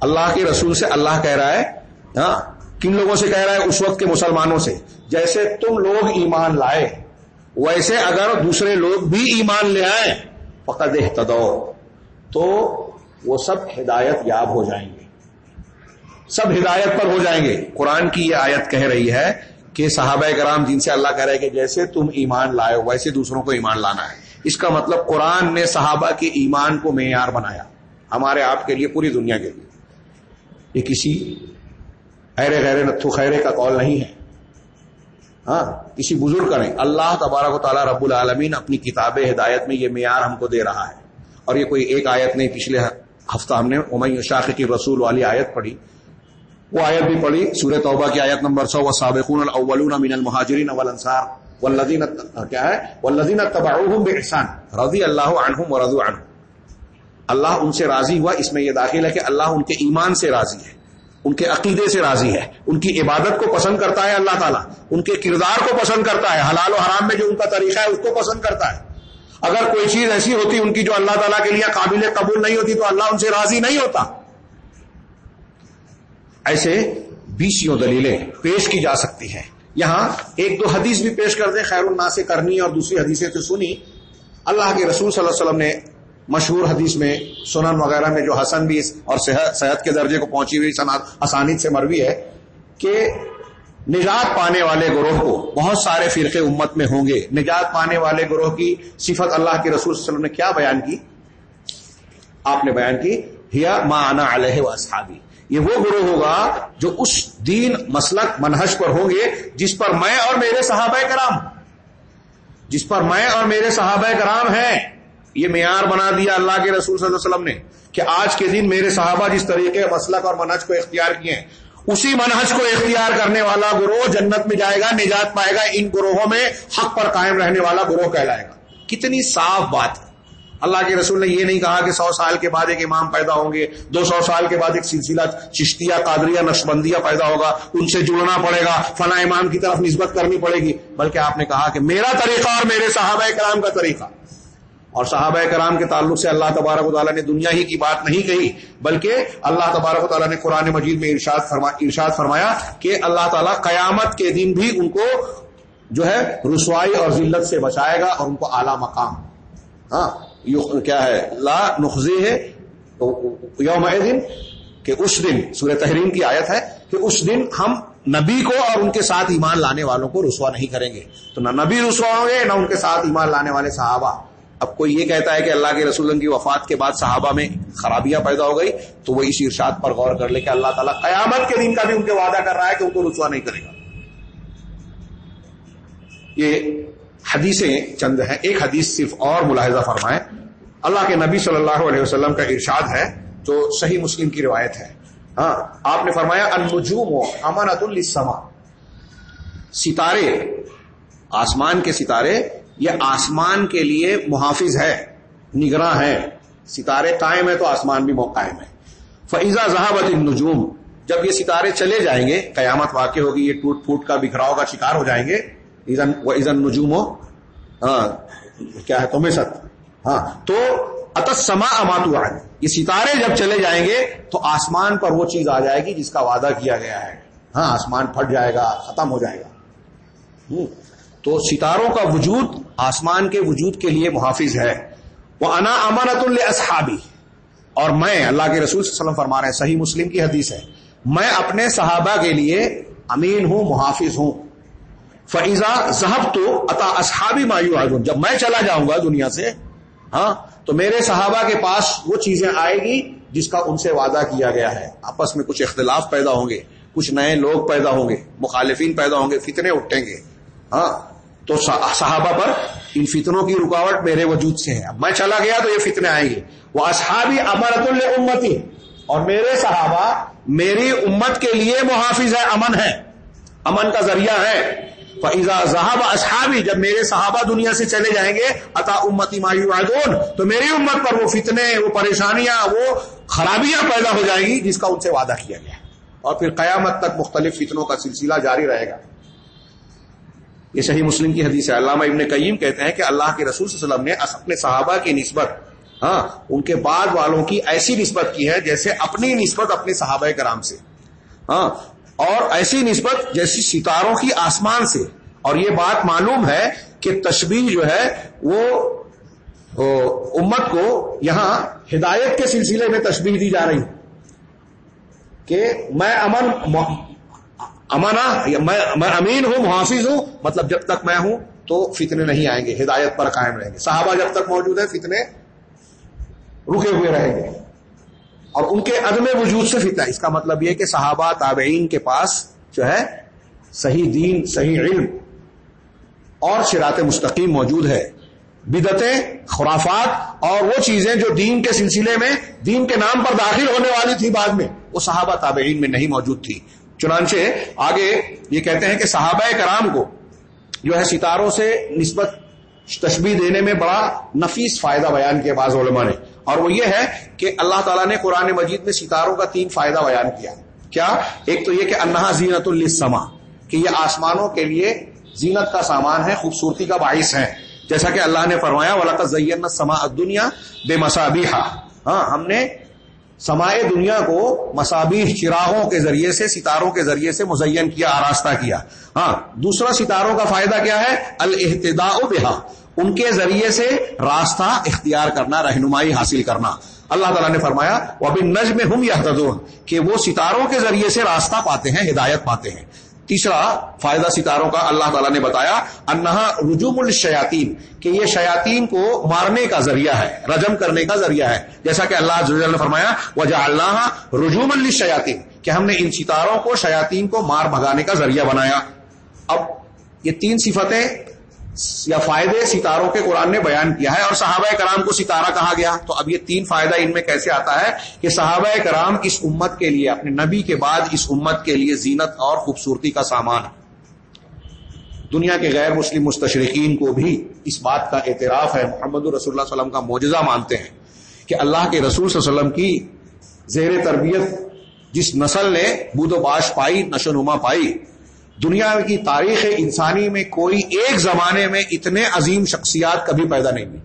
اللہ کے رسول سے اللہ کہہ رہا ہے ہاں کن لوگوں سے کہہ رہا ہے؟ اس وقت کے مسلمانوں سے۔ جیسے تم لوگ ایمان لائے، ویسے اگر دوسرے لوگ بھی ایمان لے آئے، فقد احتدو تو وہ سب ہدایت یاب ہو جائیں گے۔ سب ہدایت پر ہو جائیں گے۔ قرآن کی یہ آیت کہہ رہی ہے کہ صحابہ کرام جن سے اللہ کہہ رہے کہ جیسے تم ایمان لائے ویسے دوسروں کو ایمان لانا ہے۔ اس کا مطلب قرآن نے صحابہ کے ایمان کو معیار بنایا۔ ہمارے آپ کے لیے پوری دنیا کے لیے۔ یہ کسی خیر غیر نتھو خیرے کا کال نہیں ہے۔ ہاں کسی بزرگ کا نہیں۔ اللہ تبارک و تعالیٰ رب العالمین اپنی کتاب ہدایت میں یہ معیار ہم کو دے رہا ہے۔ اور یہ کوئی ایک آیت نہیں، پچھلے ہفتہ ہم نے امئی شاخ کی رسول والی آیت پڑھی۔ وہ آیت بھی پڑھی، سورہ توبہ کی آیت نمبر سو۔ سابقون الاولون من المہاجرین والانصار والذین کیا ہے؟ والذین تبعوہم باحسان رضی اللہ عنہم ورضوا عنہ اللہ ان سے راضی ہوا، اس میں یہ داخل ہے کہ اللہ ان کے ایمان سے راضی ہے۔ ان کے عقیدے سے راضی ہے۔ ان کی عبادت کو پسند کرتا ہے اللہ تعالیٰ۔ ان کے کردار کو پسند کرتا ہے۔ حلال و حرام میں جو ان کا طریقہ ہے، اس کو پسند کرتا ہے۔ اگر کوئی چیز ایسی ہوتی، ان کی جو اللہ تعالیٰ کے لیے قابل قبول نہیں ہوتی، تو اللہ ان سے راضی نہیں ہوتا۔ ایسے بیسوں دلیلیں پیش کی جا سکتی ہیں۔ یہاں ایک دو حدیث بھی پیش کر دیں، خیر النا سے کرنی اور دوسری حدیثیں تو سنی۔ اللہ کے رسول صلی اللہ علیہ وسلم نے مشہور حدیث میں سنن وغیرہ میں جو حسن بھی اور صحت کے درجے کو پہنچی ہوئی آسانی سے مروی ہے کہ نجات پانے والے گروہ کو بہت سارے فرقے امت میں ہوں گے۔ نجات پانے والے گروہ کی صفت اللہ کے رسول صلی اللہ علیہ وسلم نے کیا بیان کی؟ آپ نے بیان کی، ہیا مانا علیہ و یہ وہ گروہ ہوگا جو اس دین مسلک منہج پر ہوں گے جس پر میں اور میرے صحابہ کرام جس پر میں اور میرے صحابہ کرام ہیں۔ یہ معیار بنا دیا اللہ کے رسول صلی اللہ علیہ وسلم نے کہ آج کے دن میرے صحابہ جس طریقے مسلک اور منہج کو اختیار کیے ہیں، اسی منہج کو اختیار کرنے والا گروہ جنت میں جائے گا، نجات پائے گا، ان گروہوں میں حق پر قائم رہنے والا گروہ کہلائے گا۔ کتنی صاف بات ہے۔ اللہ کے رسول نے یہ نہیں کہا کہ سو سال کے بعد ایک امام پیدا ہوں گے، دو سو سال کے بعد ایک سلسلہ چشتیہ، قادریہ نشبندیہ پیدا ہوگا، ان سے جڑنا پڑے گا، فلاں امام کی طرف نسبت کرنی پڑے گی۔ بلکہ آپ نے کہا کہ میرا طریقہ اور میرے صحابہ کرام کا طریقہ۔ اور صحابہ کرام کے تعلق سے اللہ تبارک و تعالیٰ نے دنیا ہی کی بات نہیں کہی، بلکہ اللہ تبارک و تعالیٰ نے قرآن مجید میں ارشاد فرما، ارشاد فرمایا کہ اللہ تعالیٰ قیامت کے دن بھی ان کو جو ہے رسوائی اور ذلت سے بچائے گا اور ان کو اعلی مقام۔ ہاں کیا ہے؟ لا نخذی ہے یوم دن کہ اس دن، سورہ تحریم کی آیت ہے کہ اس دن ہم نبی کو اور ان کے ساتھ ایمان لانے والوں کو رسوا نہیں کریں گے۔ تو نہ نبی رسوا ہوں گے، نہ ان کے ساتھ ایمان لانے والے صحابہ۔ اب کوئی یہ کہتا ہے کہ اللہ کے رسول کی وفات کے بعد صحابہ میں خرابیاں پیدا ہو گئی، تو وہ اس ارشاد پر غور کر لے کہ اللہ تعالیٰ قیامت کے دن کا بھی ان کے وعدہ کر رہا ہے کہ ان کو رسوا نہیں کرے گا۔ یہ حدیثیں چند ہیں۔ ایک حدیث صرف اور ملاحظہ فرمائیں۔ اللہ کے نبی صلی اللہ علیہ وسلم کا ارشاد ہے، جو صحیح مسلم کی روایت ہے۔ ہاں آپ نے فرمایا، النجوم و امانت السما ستارے، آسمان کے ستارے یہ آسمان کے لیے محافظ ہے، نگراں ہے۔ ستارے قائم ہے تو آسمان بھی قائم ہے۔ فیضا ذہابت نجوم جب یہ ستارے چلے جائیں گے، قیامت واقع ہوگی، یہ ٹوٹ پھوٹ کا بکھراؤ کا شکار ہو جائیں گے۔ ایزن نجوم ہو ہاں کیا ہے تمہیں ست ہاں تو اتسما اماتو یہ ستارے جب چلے جائیں گے، تو آسمان پر وہ چیز آ جائے گی جس کا وعدہ کیا گیا ہے۔ ہاں آسمان پھٹ جائے گا، ختم ہو جائے گا۔ تو ستاروں کا وجود آسمان کے وجود کے لیے محافظ ہے۔ وہ انا امانت الصحابی اور میں اللہ کے رسول صلی اللہ علیہ وسلم فرما رہے ہیں، صحیح مسلم کی حدیث ہے۔ میں اپنے صحابہ کے لیے امین ہوں، محافظ ہوں۔ فیضا ذہب تو اتا اصحابی مایو آجون جب میں چلا جاؤں گا دنیا سے ہاں تو میرے صحابہ کے پاس وہ چیزیں آئے گی جس کا ان سے وعدہ کیا گیا ہے۔ آپس میں کچھ اختلاف پیدا ہوں گے، کچھ نئے لوگ پیدا ہوں گے، مخالفین پیدا ہوں گے، فتنے اٹھیں گے۔ ہاں تو صحابہ پر ان فتنوں کی رکاوٹ میرے وجود سے ہے۔ میں چلا گیا تو یہ فتنے آئیں گے۔ وہ اصحابی امرت امتی۔ اور میرے صحابہ میری امت کے لیے محافظ ہے، امن ہے۔ امن کا ذریعہ ہے۔ فیضا اصحابی جب میرے صحابہ دنیا سے چلے جائیں گے عطا امتی مایو تو میری امت پر وہ فتنے، وہ پریشانیاں، وہ خرابیاں پیدا ہو جائیں گی، جس کا ان سے وعدہ کیا گیا۔ اور پھر قیامت تک مختلف فتنوں کا سلسلہ جاری رہے گا۔ یہ صحیح مسلم کی حدیث ہے۔ علامہ ابن قیم کہتے ہیں کہ اللہ کے رسول صلی اللہ علیہ وسلم نے اپنے صحابہ کی نسبت ہاں ان کے بعد والوں کی ایسی نسبت کی ہے جیسے اپنی نسبت اپنے صحابہ کرام سے ہاں اور ایسی نسبت جیسی ستاروں کی آسمان سے۔ اور یہ بات معلوم ہے کہ تشبیح جو ہے وہ امت کو یہاں ہدایت کے سلسلے میں تشبیح دی جا رہی۔ کہ میں امن امنا میں امین ہوں، محافظ ہوں مطلب جب تک میں ہوں تو فتنے نہیں آئیں گے، ہدایت پر قائم رہیں گے۔ صحابہ جب تک موجود ہے فتنے رکے ہوئے رہیں گے۔ اور ان کے عدم وجود سے فتنہ اس کا مطلب یہ کہ صحابہ تابعین کے پاس جو ہے، صحیح دین، صحیح علم اور شراط مستقیم موجود ہے۔ بدتیں خرافات اور وہ چیزیں جو دین کے سلسلے میں، دین کے نام پر داخل ہونے والی تھی بعد میں، وہ صحابہ تابعین میں نہیں موجود تھی۔ چنانچہ آگے یہ کہتے ہیں کہ صحابہ کرام کو جو ہے ستاروں سے نسبت تشبیح دینے میں بڑا نفیس فائدہ بیان کیا بعض علماء نے۔ اور وہ یہ ہے کہ اللہ تعالیٰ نے قرآن مجید میں ستاروں کا تین فائدہ بیان کیا۔ کیا؟ ایک تو یہ کہ انہا زینت السما کہ یہ آسمانوں کے لیے زینت کا سامان ہے، خوبصورتی کا باعث ہے۔ جیسا کہ اللہ نے فرمایا ولاق زین سما دنیا بے مسابی ہاں ہم نے سمائے دنیا کو مسابیح چراغوں کے ذریعے سے، ستاروں کے ذریعے سے مزین کیا، آراستہ کیا۔ ہاں دوسرا ستاروں کا فائدہ کیا ہے؟ الحتدا بہا۔ ان کے ذریعے سے راستہ اختیار کرنا، رہنمائی حاصل کرنا۔ اللہ تعالیٰ نے فرمایا وہ ابھی نج میں ہوں کہ وہ ستاروں کے ذریعے سے راستہ پاتے ہیں، ہدایت پاتے ہیں۔ تیسرا فائدہ ستاروں کا اللہ تعالیٰ نے بتایا، انہا رجوم الشیاتین کہ یہ شیاتین کو مارنے کا ذریعہ ہے، رجم کرنے کا ذریعہ ہے۔ جیسا کہ اللہ نے فرمایا وجہ اللہ رجوم الشیاتین کہ ہم نے ان ستاروں کو شیاتین کو مار بھگانے کا ذریعہ بنایا۔ اب یہ تین صفتیں یا فائدے ستاروں کے قرآن نے بیان کیا ہے اور صحابہ کرام کو ستارہ کہا گیا تو اب یہ تین فائدہ ان میں کیسے آتا ہے کہ صحابہ کرام اس امت کے لیے، اپنے نبی کے بعد اس امت کے لیے زینت اور خوبصورتی کا سامان ہے۔ دنیا کے غیر مسلم مستشرقین کو بھی اس بات کا اعتراف ہے، محمد رسول اللہ علیہ وسلم کا معجزہ مانتے ہیں کہ اللہ کے رسول صلی اللہ علیہ وسلم کی زیر تربیت جس نسل نے بود و باش پائی، نشو نما پائی دنیا کی تاریخ انسانی میں کوئی ایک زمانے میں اتنے عظیم شخصیات کبھی پیدا نہیں ہوئی۔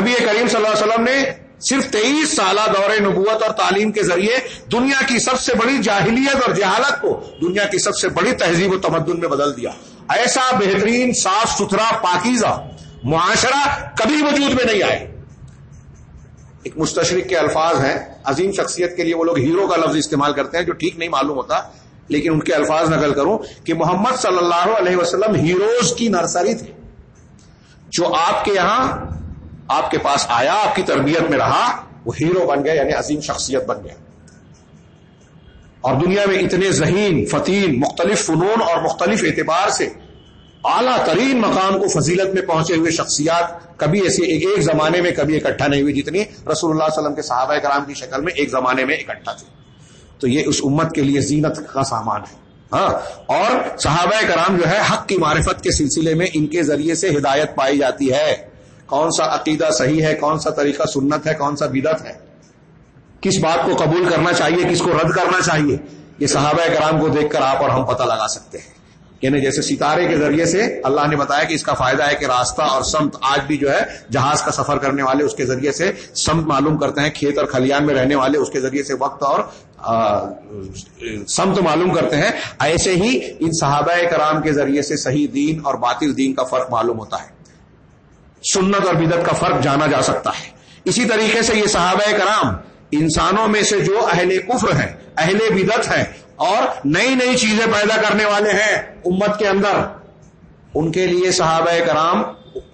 نبی کریم صلی اللہ علیہ وسلم نے صرف تیئیس سالہ دور نبوت اور تعلیم کے ذریعے دنیا کی سب سے بڑی جاہلیت اور جہالت کو دنیا کی سب سے بڑی تہذیب و تمدن میں بدل دیا۔ ایسا بہترین، صاف ستھرا، پاکیزہ معاشرہ کبھی وجود میں نہیں آئے۔ ایک مستشرق کے الفاظ ہیں، عظیم شخصیت کے لیے وہ لوگ ہیرو کا لفظ استعمال کرتے ہیں جو ٹھیک نہیں معلوم ہوتا۔ لیکن ان کے الفاظ نقل کروں کہ محمد صلی اللہ علیہ وسلم ہیروز کی نرسری تھے۔ جو آپ کے یہاں، آپ کے پاس آیا، آپ کی تربیت میں رہا، وہ ہیرو بن گیا یعنی عظیم شخصیت بن گیا۔ اور دنیا میں اتنے ذہین، فتین، مختلف فنون اور مختلف اعتبار سے اعلیٰ ترین مقام کو فضیلت میں پہنچے ہوئے شخصیات کبھی ایسے ایک ایک زمانے میں، کبھی اکٹھا نہیں ہوئی جتنی رسول اللہ علیہ وسلم کے صحابہ کرام کی شکل میں ایک زمانے میں اکٹھا تھے۔ تو یہ اس امت کے لیے زینت کا سامان ہے۔ ہاں اور صحابہ کرام جو ہے، حق کی معرفت کے سلسلے میں ان کے ذریعے سے ہدایت پائی جاتی ہے۔ کون سا عقیدہ صحیح ہے، کون سا طریقہ سنت ہے، کون سا بدت ہے؟ کس بات کو قبول کرنا چاہیے، کس کو رد کرنا چاہیے؟ یہ صحابہ کرام کو دیکھ کر آپ اور ہم پتہ لگا سکتے ہیں۔ یعنی جیسے ستارے کے ذریعے سے اللہ نے بتایا کہ اس کا فائدہ ہے کہ راستہ اور سمت آج بھی جو ہے جہاز کا سفر کرنے والے اس کے ذریعے سے سمت معلوم کرتے ہیں، کھیت اور کھلیان میں رہنے والے اس کے ذریعے سے وقت اور سمت معلوم کرتے ہیں۔ ایسے ہی ان صحابہ کرام کے ذریعے سے صحیح دین اور باطل دین کا فرق معلوم ہوتا ہے۔ سنت اور بدت کا فرق جانا جا سکتا ہے۔ اسی طریقے سے یہ صحابہ کرام انسانوں میں سے جو اہل کفر ہیں، اہل بدت ہیں اور نئی نئی چیزیں پیدا کرنے والے ہیں امت کے اندر۔ ان کے لیے صحابہ کرام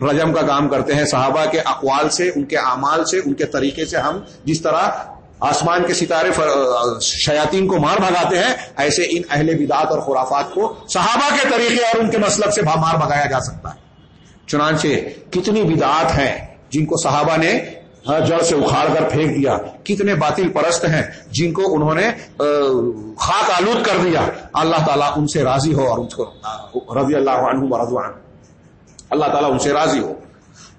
رجم کا کام کرتے ہیں۔ صحابہ کے اقوال سے، ان کے اعمال سے، ان کے طریقے سے ہم جس طرح آسمان کے ستارے شیاتین کو مار بھگاتے ہیں، ایسے ان اہل بدات اور خرافات کو صحابہ کے طریقے اور ان کے مسلک سے مار بھگایا جا سکتا ہے۔ چنانچہ کتنی بدعات ہیں جن کو صحابہ نے ہاں، جڑ سے اکھاڑ کر پھینک دیا۔ کتنے باطل پرست ہیں جن کو انہوں نے خاک آلود کر دیا۔ اللہ تعالیٰ ان سے راضی ہو اور ان کو رضی اللہ عنہ رضوان۔ اللہ تعالیٰ ان سے راضی ہو۔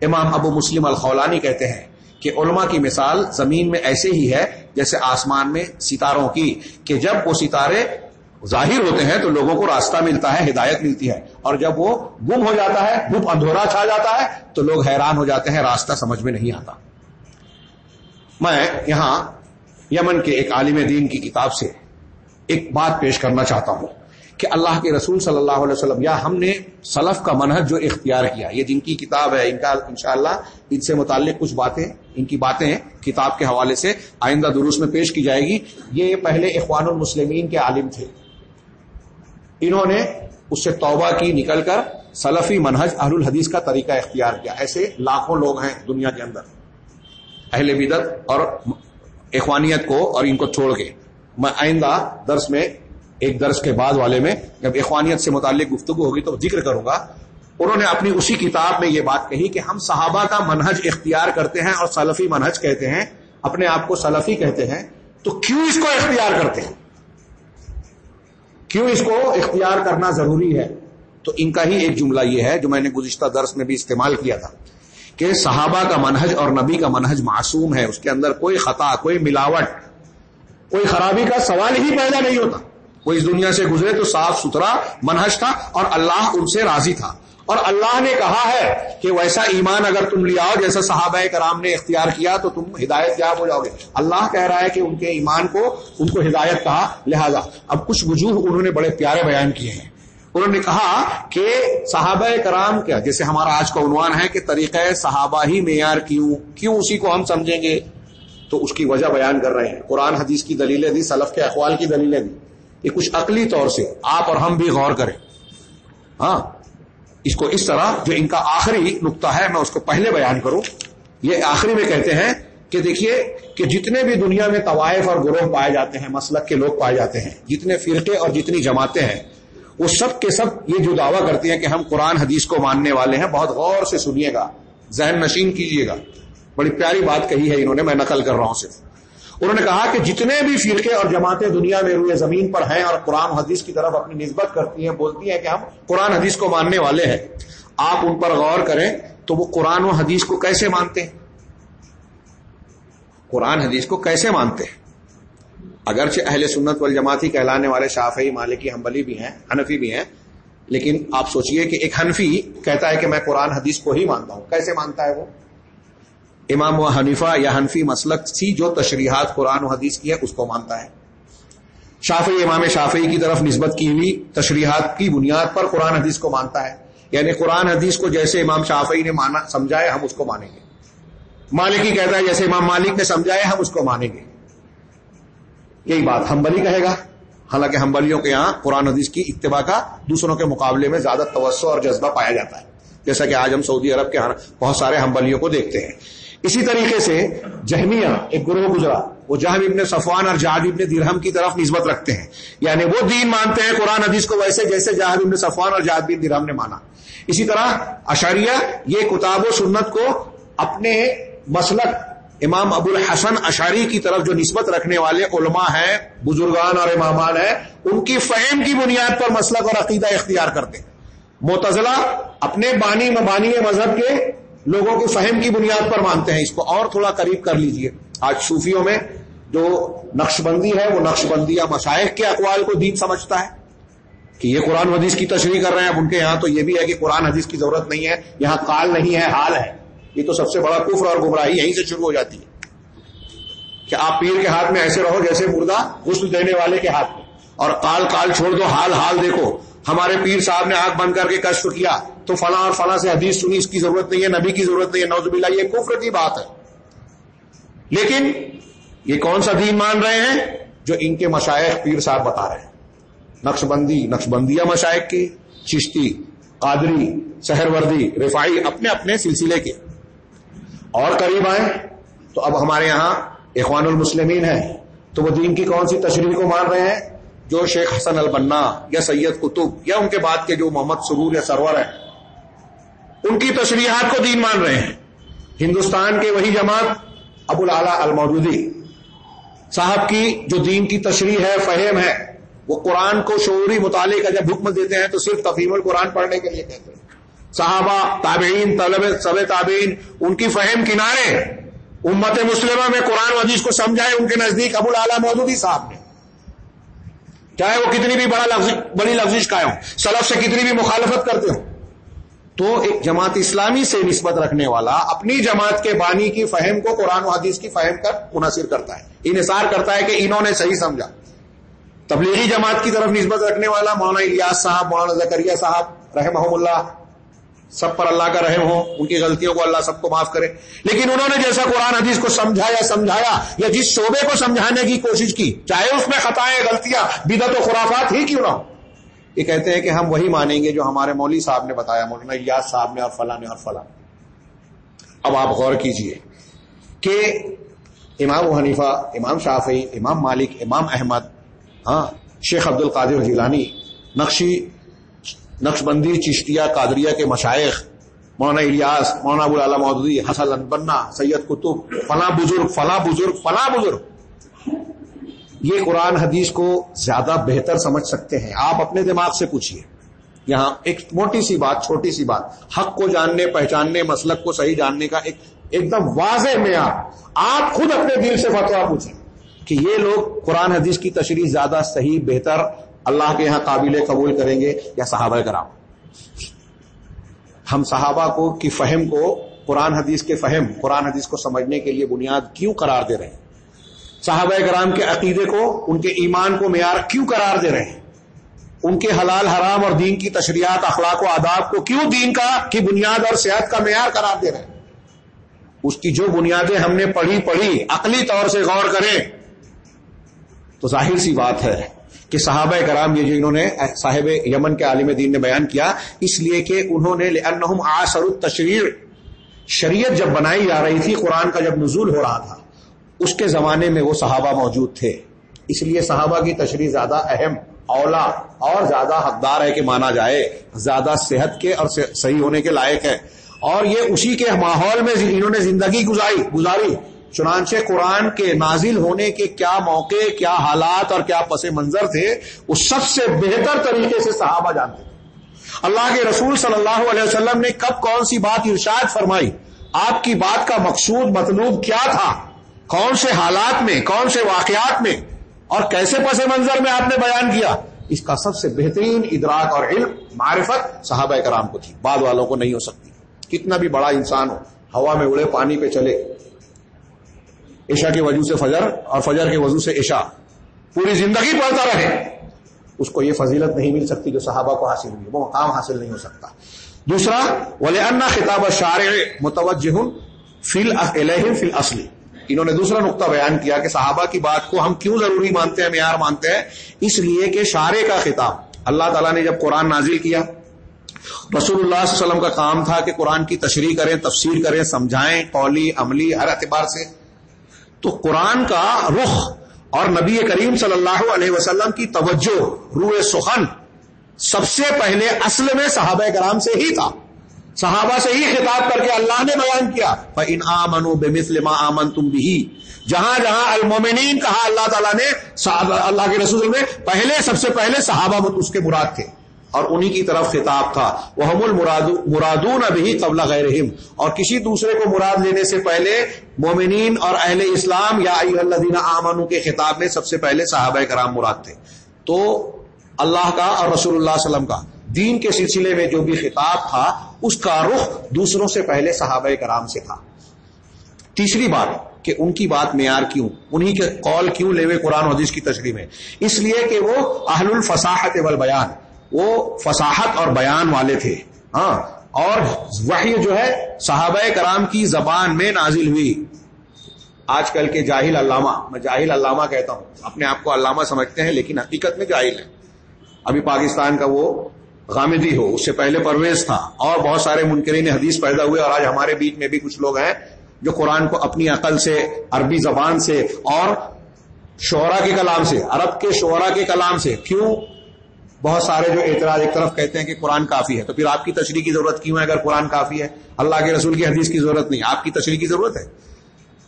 امام ابو مسلم الخولانی کہتے ہیں کہ علماء کی مثال زمین میں ایسے ہی ہے جیسے آسمان میں ستاروں کی، کہ جب وہ ستارے ظاہر ہوتے ہیں تو لوگوں کو راستہ ملتا ہے، ہدایت ملتی ہے۔ اور جب وہ گم ہو جاتا ہے گپ اندھورا چھا جاتا ہے تو لوگ حیران ہو جاتے ہیں، راستہ سمجھ میں نہیں آتا۔ میں یہاں یمن کے ایک عالم دین کی کتاب سے ایک بات پیش کرنا چاہتا ہوں کہ اللہ کے رسول صلی اللہ علیہ وسلم، یا ہم نے سلف کا منحج جو اختیار کیا، یہ جن کی کتاب ہے، ان کا انشاءاللہ ان سے متعلق کچھ باتیں، ان کی باتیں کتاب کے حوالے سے آئندہ دروس میں پیش کی جائے گی۔ یہ پہلے اخوان المسلمین کے عالم تھے۔ انہوں نے اس سے توبہ کی، نکل کر سلفی منہج اہل الحدیث کا طریقہ اختیار کیا۔ ایسے لاکھوں لوگ ہیں دنیا کے اندر۔ اہل بدت اور اخوانیت کو اور ان کو چھوڑ کے۔ میں آئندہ درس میں، ایک درس کے بعد والے میں، جب اخوانیت سے متعلق گفتگو ہوگی تو ذکر کروں گا۔ انہوں نے اپنی اسی کتاب میں یہ بات کہی کہ ہم صحابہ کا منہج اختیار کرتے ہیں اور سلفی منہج کہتے ہیں، اپنے آپ کو سلفی کہتے ہیں، تو کیوں اس کو اختیار کرتے ہیں؟ کیوں اس کو اختیار کرنا ضروری ہے؟ تو ان کا ہی ایک جملہ یہ ہے جو میں نے گزشتہ درس میں بھی استعمال کیا تھا۔ کہ صحابہ کا منہج اور نبی کا منہج معصوم ہے، اس کے اندر کوئی خطا، کوئی ملاوٹ، کوئی خرابی کا سوال ہی پیدا نہیں ہوتا۔ وہ اس دنیا سے گزرے تو صاف ستھرا منہج تھا اور اللہ ان سے راضی تھا۔ اور اللہ نے کہا ہے کہ ویسا ایمان اگر تم لے آؤ، جیسا صحابہ کرام نے اختیار کیا، تو تم ہدایت یاب ہو جاؤ گے۔ اللہ کہہ رہا ہے کہ ان کے ایمان کو، ان کو ہدایت کہا۔ لہذا اب کچھ وجوہ انہوں نے بڑے پیارے بیان کیے ہیں۔ انہوں نے کہا کہ صحابہ کرام کیا، جیسے ہمارا آج کا عنوان ہے کہ طریقہ صحابہ ہی معیار کیوں کیوں اسی کو ہم سمجھیں گے؟ تو اس کی وجہ بیان کر رہے ہیں۔ قرآن حدیث کی دلیلیں دی، سلف کے اخوال کی دلیلیں دی۔ یہ کچھ عقلی طور سے آپ اور ہم بھی غور کریں۔ ہاں اس کو اس طرح جو ان کا آخری نقطہ ہے، میں اس کو پہلے بیان کروں۔ یہ آخری میں کہتے ہیں کہ دیکھیے کہ جتنے بھی دنیا میں طوائف اور گروہ پائے جاتے ہیں، مسلک کے لوگ پائے جاتے ہیں، جتنے فرقے اور جتنی جماعتیں ہیں وہ سب کے سب یہ جو دعویٰ کرتی ہیں کہ ہم قرآن حدیث کو ماننے والے ہیں، بہت غور سے سنیے گا، ذہن نشین کیجیے گا۔ بڑی پیاری بات کہی ہے انہوں نے، میں نقل کر رہا ہوں صرف۔ انہوں نے کہا کہ جتنے بھی فرقے اور جماعتیں دنیا میں روئے زمین پر ہیں اور قرآن حدیث کی طرف اپنی نسبت کرتی ہیں، بولتی ہیں کہ ہم قرآن حدیث کو ماننے والے ہیں۔ آپ ان پر غور کریں تو وہ قرآن و حدیث کو کیسے مانتے ہیں؟ قرآن حدیث کو کیسے مانتے ہیں؟ اگرچہ اہل سنت والجماعت ہی کہلانے والے شافعی، مالکی، حنبلی بھی ہیں، حنفی بھی ہیں، لیکن آپ سوچئے کہ ایک حنفی کہتا ہے کہ میں قرآن حدیث کو ہی مانتا ہوں، کیسے مانتا ہے وہ؟ امام و حنیفہ یا حنفی مسلک سی جو تشریحات قرآن و حدیث کی ہے اس کو مانتا ہے۔ شافعی، امام شافعی کی طرف نسبت کی ہوئی تشریحات کی بنیاد پر قرآن حدیث کو مانتا ہے۔ یعنی قرآن حدیث کو جیسے امام شافعی نے مانا، سمجھائے، ہم اس کو مانیں گے۔ مالکی کہتا ہے، جیسے امام مالک نے سمجھایا ہم اس کو مانیں گے۔ یہی بات ہمبلی کہے گا۔ حالانکہ ہمبلیوں کے یہاں قرآن حدیث کی اتباع کا دوسروں کے مقابلے میں زیادہ توسع اور جذبہ پایا جاتا ہے۔ جیسا کہ آج ہم سعودی عرب کے ہاں بہت سارے ہمبلیوں کو دیکھتے ہیں۔ اسی طریقے سے جہمیہ ایک گروہ گزرا۔ وہ جہم ابن صفوان اور جہاد ابن درہم کی طرف نسبت رکھتے ہیں۔ یعنی وہ دین مانتے ہیں قرآن حدیث کو ویسے جیسے جہاد ابن صفوان اور جہاد بن درہم نے مانا۔ اسی طرح اشاریہ، یہ کتاب و سنت کو اپنے مسلک امام ابو الحسن اشاری کی طرف جو نسبت رکھنے والے علماء ہیں، بزرگان اور امامان ہیں، ان کی فہم کی بنیاد پر مسلک اور عقیدہ اختیار کرتے ہیں۔ متضلا اپنے بانی مبانی مذہب کے لوگوں کی فہم کی بنیاد پر مانتے ہیں۔ اس کو اور تھوڑا قریب کر لیجیے۔ آج صوفیوں میں جو نقش بندی ہے، وہ نقش بندی یا مشائق کے اقوال کو دین سمجھتا ہے۔ کہ یہ قرآن حدیث کی تشریح کر رہے ہیں، اب ان کے یہاں تو یہ بھی ہے کہ قرآن حدیث کی ضرورت نہیں ہے، یہاں کال نہیں ہے، حال ہے۔ یہ تو سب سے بڑا کفر اور گمراہی یہیں سے شروع ہو جاتی ہے کہ آپ پیر کے ہاتھ میں ایسے رہو جیسے مردہ غسل دینے والے کے ہاتھ میں۔ اور کال کال چھوڑ دو، حال حال دیکھو۔ ہمارے پیر صاحب نے آنکھ بند کر کے کشف کیا۔ تو فلاں اور فلاں سے حدیث سنی، اس کی ضرورت نہیں ہے، نبی کی ضرورت نہیں ہے۔ نوز بلّہ یہ کفر کی بات ہے۔ لیکن یہ کون سا دین مان رہے ہیں؟ جو ان کے مشائق پیر صاحب بتا رہے ہیں۔ نقش بندی، نقش بندیا مشائق کی، چشتی، قادری سہر وردی رفائی، اپنے اپنے سلسلے کے۔ اور قریب آئے تو اب ہمارے یہاں اخوان المسلمین ہے تو وہ دین کی کون سی تشریح کو مان رہے ہیں؟ جو شیخ حسن البنا یا سید قطب یا ان کے بعد کے جو محمد سرور یا سرور ہیں۔ ان کی تشریحات کو دین مان رہے ہیں۔ ہندوستان کے وہی جماعت ابو العلا المودودی۔ صاحب کی جو دین کی تشریح ہے، فہم ہے، وہ قرآن کو شعوری مطالعے کا جب حکم دیتے ہیں تو صرف تفہیم القرآن پڑھنے کے لیے کہتے ہیں۔ صحابہ، تابعین طلب سب تابعین، ان کی فہم کنارے، امت مسلمہ میں قرآن حدیث کو سمجھائے، ان کے نزدیک ابو العلیٰ مودودی صاحب نے۔ چاہے وہ کتنی بھی بڑا لفظ، بڑی لفظ کا ہوں، سلف سے کتنی بھی مخالفت کرتے ہوں۔ تو ایک جماعت اسلامی سے نسبت رکھنے والا اپنی جماعت کے بانی کی فہم کو قرآن و حدیث کی فہم کر منحصر کرتا ہے۔ انحصار کرتا ہے کہ انہوں نے صحیح سمجھا۔ تبلیغی جماعت کی طرف نسبت رکھنے والا مولانا الیاس صاحب، مولانا زکریہ صاحب رحمہ اللہ سب پر اللہ کا رحم ہو، ان کی غلطیوں کو اللہ سب کو معاف کرے۔ لیکن انہوں نے جیسا قرآن حدیث کو سمجھایا سمجھایا، یا جس شعبے کو سمجھانے کی کوشش کی، چاہے اس میں خطائیں، غلطیاں بدت و خرافات ہی کیوں نہ ہو یہ کہتے ہیں کہ ہم وہی مانیں گے جو ہمارے مولوی صاحب نے بتایا، مولانا یاد صاحب نے اور فلاں نے اور فلاں۔ اب آپ غور کیجیے کہ امام و حنیفہ، امام شافی امام مالک، امام احمد ہاں شیخ عبد القادر جیلانی، نقشی نقش بندی چشتیہ، قادریہ کے مشائق، مولانا الیاس، مولانا ابو مودودی، حسن بننا سید قطب، فلاں بزرگ فلاں بزرگ فلاں بزرگ۔ یہ قرآن، حدیث کو زیادہ بہتر سمجھ سکتے ہیں۔ آپ اپنے دماغ سے پوچھیے یہاں ایک موٹی سی بات، چھوٹی سی بات۔ حق کو جاننے، پہچاننے، مسلک کو صحیح جاننے کا ایک ایک دم واضح معیار۔ آپ خود اپنے دل سے فتوا پوچھیں کہ یہ لوگ قرآن، حدیث کی تشریح زیادہ صحیح، بہتر اللہ کے یہاں قابل قبول کریں گے یا صحابہ کرام؟ ہم صحابہ کو کی فہم کو، قرآن حدیث کے فہم، قرآن حدیث کو سمجھنے کے لیے بنیاد کیوں قرار دے رہے ہیں؟ صحابہ کرام کے عقیدے کو، ان کے ایمان کو معیار کیوں قرار دے رہے ہیں؟ ان کے حلال حرام اور دین کی تشریحات، اخلاق و آداب کو کیوں دین کا کی بنیاد اور صحت کا معیار قرار دے رہے ہیں؟ اس کی جو بنیادیں ہم نے پڑھی پڑھی، عقلی طور سے غور کریں تو ظاہر سی بات ہے کہ صحابہ کرام یہ جو انہوں نے صاحب یمن کے عالم دین نے بیان کیا، اس لیے کہ انہوں نے آسر التشریر شریعت جب بنائی جا رہی تھی، قرآن کا جب نزول ہو رہا تھا، اس کے زمانے میں وہ صحابہ موجود تھے۔ اس لیے صحابہ کی تشریح زیادہ اہم، اولا اور زیادہ حقدار ہے کہ مانا جائے، زیادہ صحت کے اور صحیح ہونے کے لائق ہے۔ اور یہ اسی کے ماحول میں انہوں نے زندگی گزاری گزاری۔ چنانچہ قرآن کے نازل ہونے کے کیا موقع، کیا حالات اور کیا پس منظر تھے، وہ سب سے بہتر طریقے سے صحابہ جانتے تھے۔ اللہ کے رسول صلی اللہ علیہ وسلم نے کب کون سی بات ارشاد فرمائی؟ آپ کی بات کا مقصود، مطلوب کیا تھا؟ کون سے حالات میں، کون سے واقعات میں؟ اور کیسے پس منظر میں آپ نے بیان کیا؟ اس کا سب سے بہترین ادراک اور علم، معرفت صحابہ کرام کو تھی۔ بعد والوں کو نہیں ہو سکتی۔ کتنا بھی بڑا انسان ہو، ہوا میں اڑے پانی پہ چلے۔ عشا کے وجہ سے فجر اور فجر کے وضو سے عشا پوری زندگی پڑھتا رہے۔ اس کو یہ فضیلت نہیں مل سکتی جو صحابہ کو حاصل ہوئی، وہ مقام حاصل نہیں ہو سکتا۔ دوسرا ولی انا خطاب شارع متوجہ فل اصلی انہوں نے دوسرا نقطہ بیان کیا کہ صحابہ کی بات کو ہم کیوں ضروری مانتے ہیں، معیار مانتے ہیں؟ اس لیے کہ شارے کا خطاب۔ اللہ تعالیٰ نے جب قرآن نازل کیا، رسول اللہ صلی اللہ علیہ وسلم کا کام تھا کہ قرآن کی تشریح کریں، تفسیر کریں، سمجھائیں، قولی، عملی، ہر اعتبار سے۔ تو قرآن کا رخ اور نبی کریم صلی اللہ علیہ وسلم کی توجہ روح سخن، سب سے پہلے اصل میں صحابہ کرام سے ہی تھا۔ صحابہ سے ہی خطاب کر کے اللہ نے بیان کیا۔ ان آمن بے مسلم آمن تم بھی جہاں جہاں المومنین کہا اللہ تعالیٰ نے اللہ کے رسول میں پہلے، سب سے پہلے صحابہ اس کے مراد تھے۔ اور انہی کی طرف خطاب تھا۔ وہ ہم المرادون ابھی قبل غیر اور کسی دوسرے کو مراد لینے سے پہلے مومنین اور اہل اسلام، یا اللہ آمن کے خطاب میں سب سے پہلے صحابہ کرام مراد تھے۔ تو اللہ کا اور رسول اللہ علیہ وسلم کا دین کے سلسلے میں جو بھی خطاب تھا، اس کا رخ دوسروں سے پہلے صحابہ کرام سے تھا۔ تیسری بات کہ ان کی بات معیار کیوں؟ انہی کے قول کیوں لے قرآن حدیث کی تشریح میں؟ اس لیے کہ وہ اہل الفصاحت والبیان۔ وہ فصاحت اور بیان والے تھے۔ ہاں اور وحی جو ہے، صحابہ کرام کی زبان میں نازل ہوئی۔ آج کل کے جاہل علامہ، میں جاہل علامہ کہتا ہوں۔ اپنے آپ کو علامہ سمجھتے ہیں، لیکن حقیقت میں جاہل ہے ابھی پاکستان کا وہ غامدی ہو، اس سے پہلے پرویز تھا۔ اور بہت سارے منکرین حدیث پیدا ہوئے، اور آج ہمارے بیچ میں بھی کچھ لوگ ہیں جو قرآن کو اپنی عقل سے، عربی زبان سے، اور شعرا کے کلام سے، عرب کے شعرا کے کلام سے، کیوں؟ بہت سارے جو اعتراض ایک طرف کہتے ہیں کہ قرآن کافی ہے، تو پھر آپ کی تشریح کی ضرورت کیوں ہے اگر قرآن کافی ہے؟ اللہ کے رسول کی حدیث کی ضرورت نہیں، آپ کی تشریح کی ضرورت ہے۔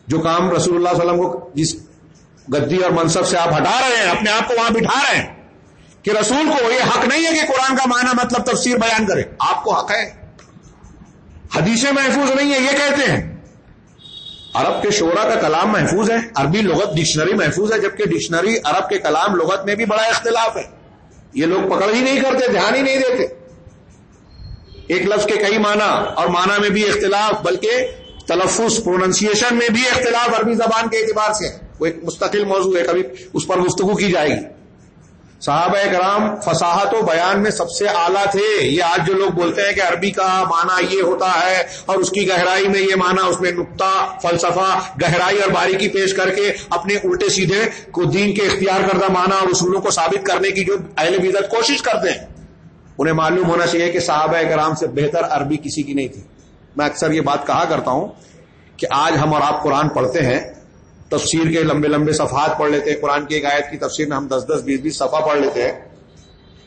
جو کام رسول اللہ علیہ وسلم کو جس گدی اور منصب سے آپ ہٹا رہے ہیں، اپنے آپ کو وہاں بٹھا رہے ہیں کہ رسول کو یہ حق نہیں ہے کہ قرآن کا معنی مطلب تفسیر بیان کرے، آپ کو حق ہے۔ حدیثیں محفوظ نہیں ہے یہ کہتے ہیں۔ عرب کے شعرا کا کلام محفوظ ہے، عربی لغت ڈکشنری محفوظ ہے، جبکہ ڈکشنری عرب کے کلام لغت میں بھی بڑا اختلاف ہے۔ یہ لوگ پکڑ ہی نہیں کرتے، دھیان ہی نہیں دیتے۔ ایک لفظ کے کئی معنی، اور معنی میں بھی اختلاف، بلکہ تلفظ پروننسیشن میں بھی اختلاف عربی زبان کے اعتبار سے وہ ایک مستقل موضوع ہے، کبھی اس پر گفتگو کی جائے گی۔ صحابہ کرام فصاحت و بیان میں سب سے اعلیٰ تھے۔ یہ آج جو لوگ بولتے ہیں کہ عربی کا معنی یہ ہوتا ہے اور اس کی گہرائی میں یہ معنی، اس میں نقطہ، فلسفہ، گہرائی اور باریکی پیش کر کے اپنے الٹے سیدھے کو دین کے اختیار کردہ معنی اور اصولوں کو ثابت کرنے کی جو اہل وزت کوشش کرتے ہیں۔ انہیں معلوم ہونا چاہیے کہ صحابہ کرام سے بہتر عربی کسی کی نہیں تھی۔ میں اکثر یہ بات کہا کرتا ہوں کہ آج ہم اور آپ قرآن پڑھتے ہیں تفسیر کے لمبے لمبے صفحات پڑھ لیتے ہیں، قرآن کی ایک آیت کی تفسیر میں ہم دس دس بیس بیس صفحہ پڑھ لیتے ہیں۔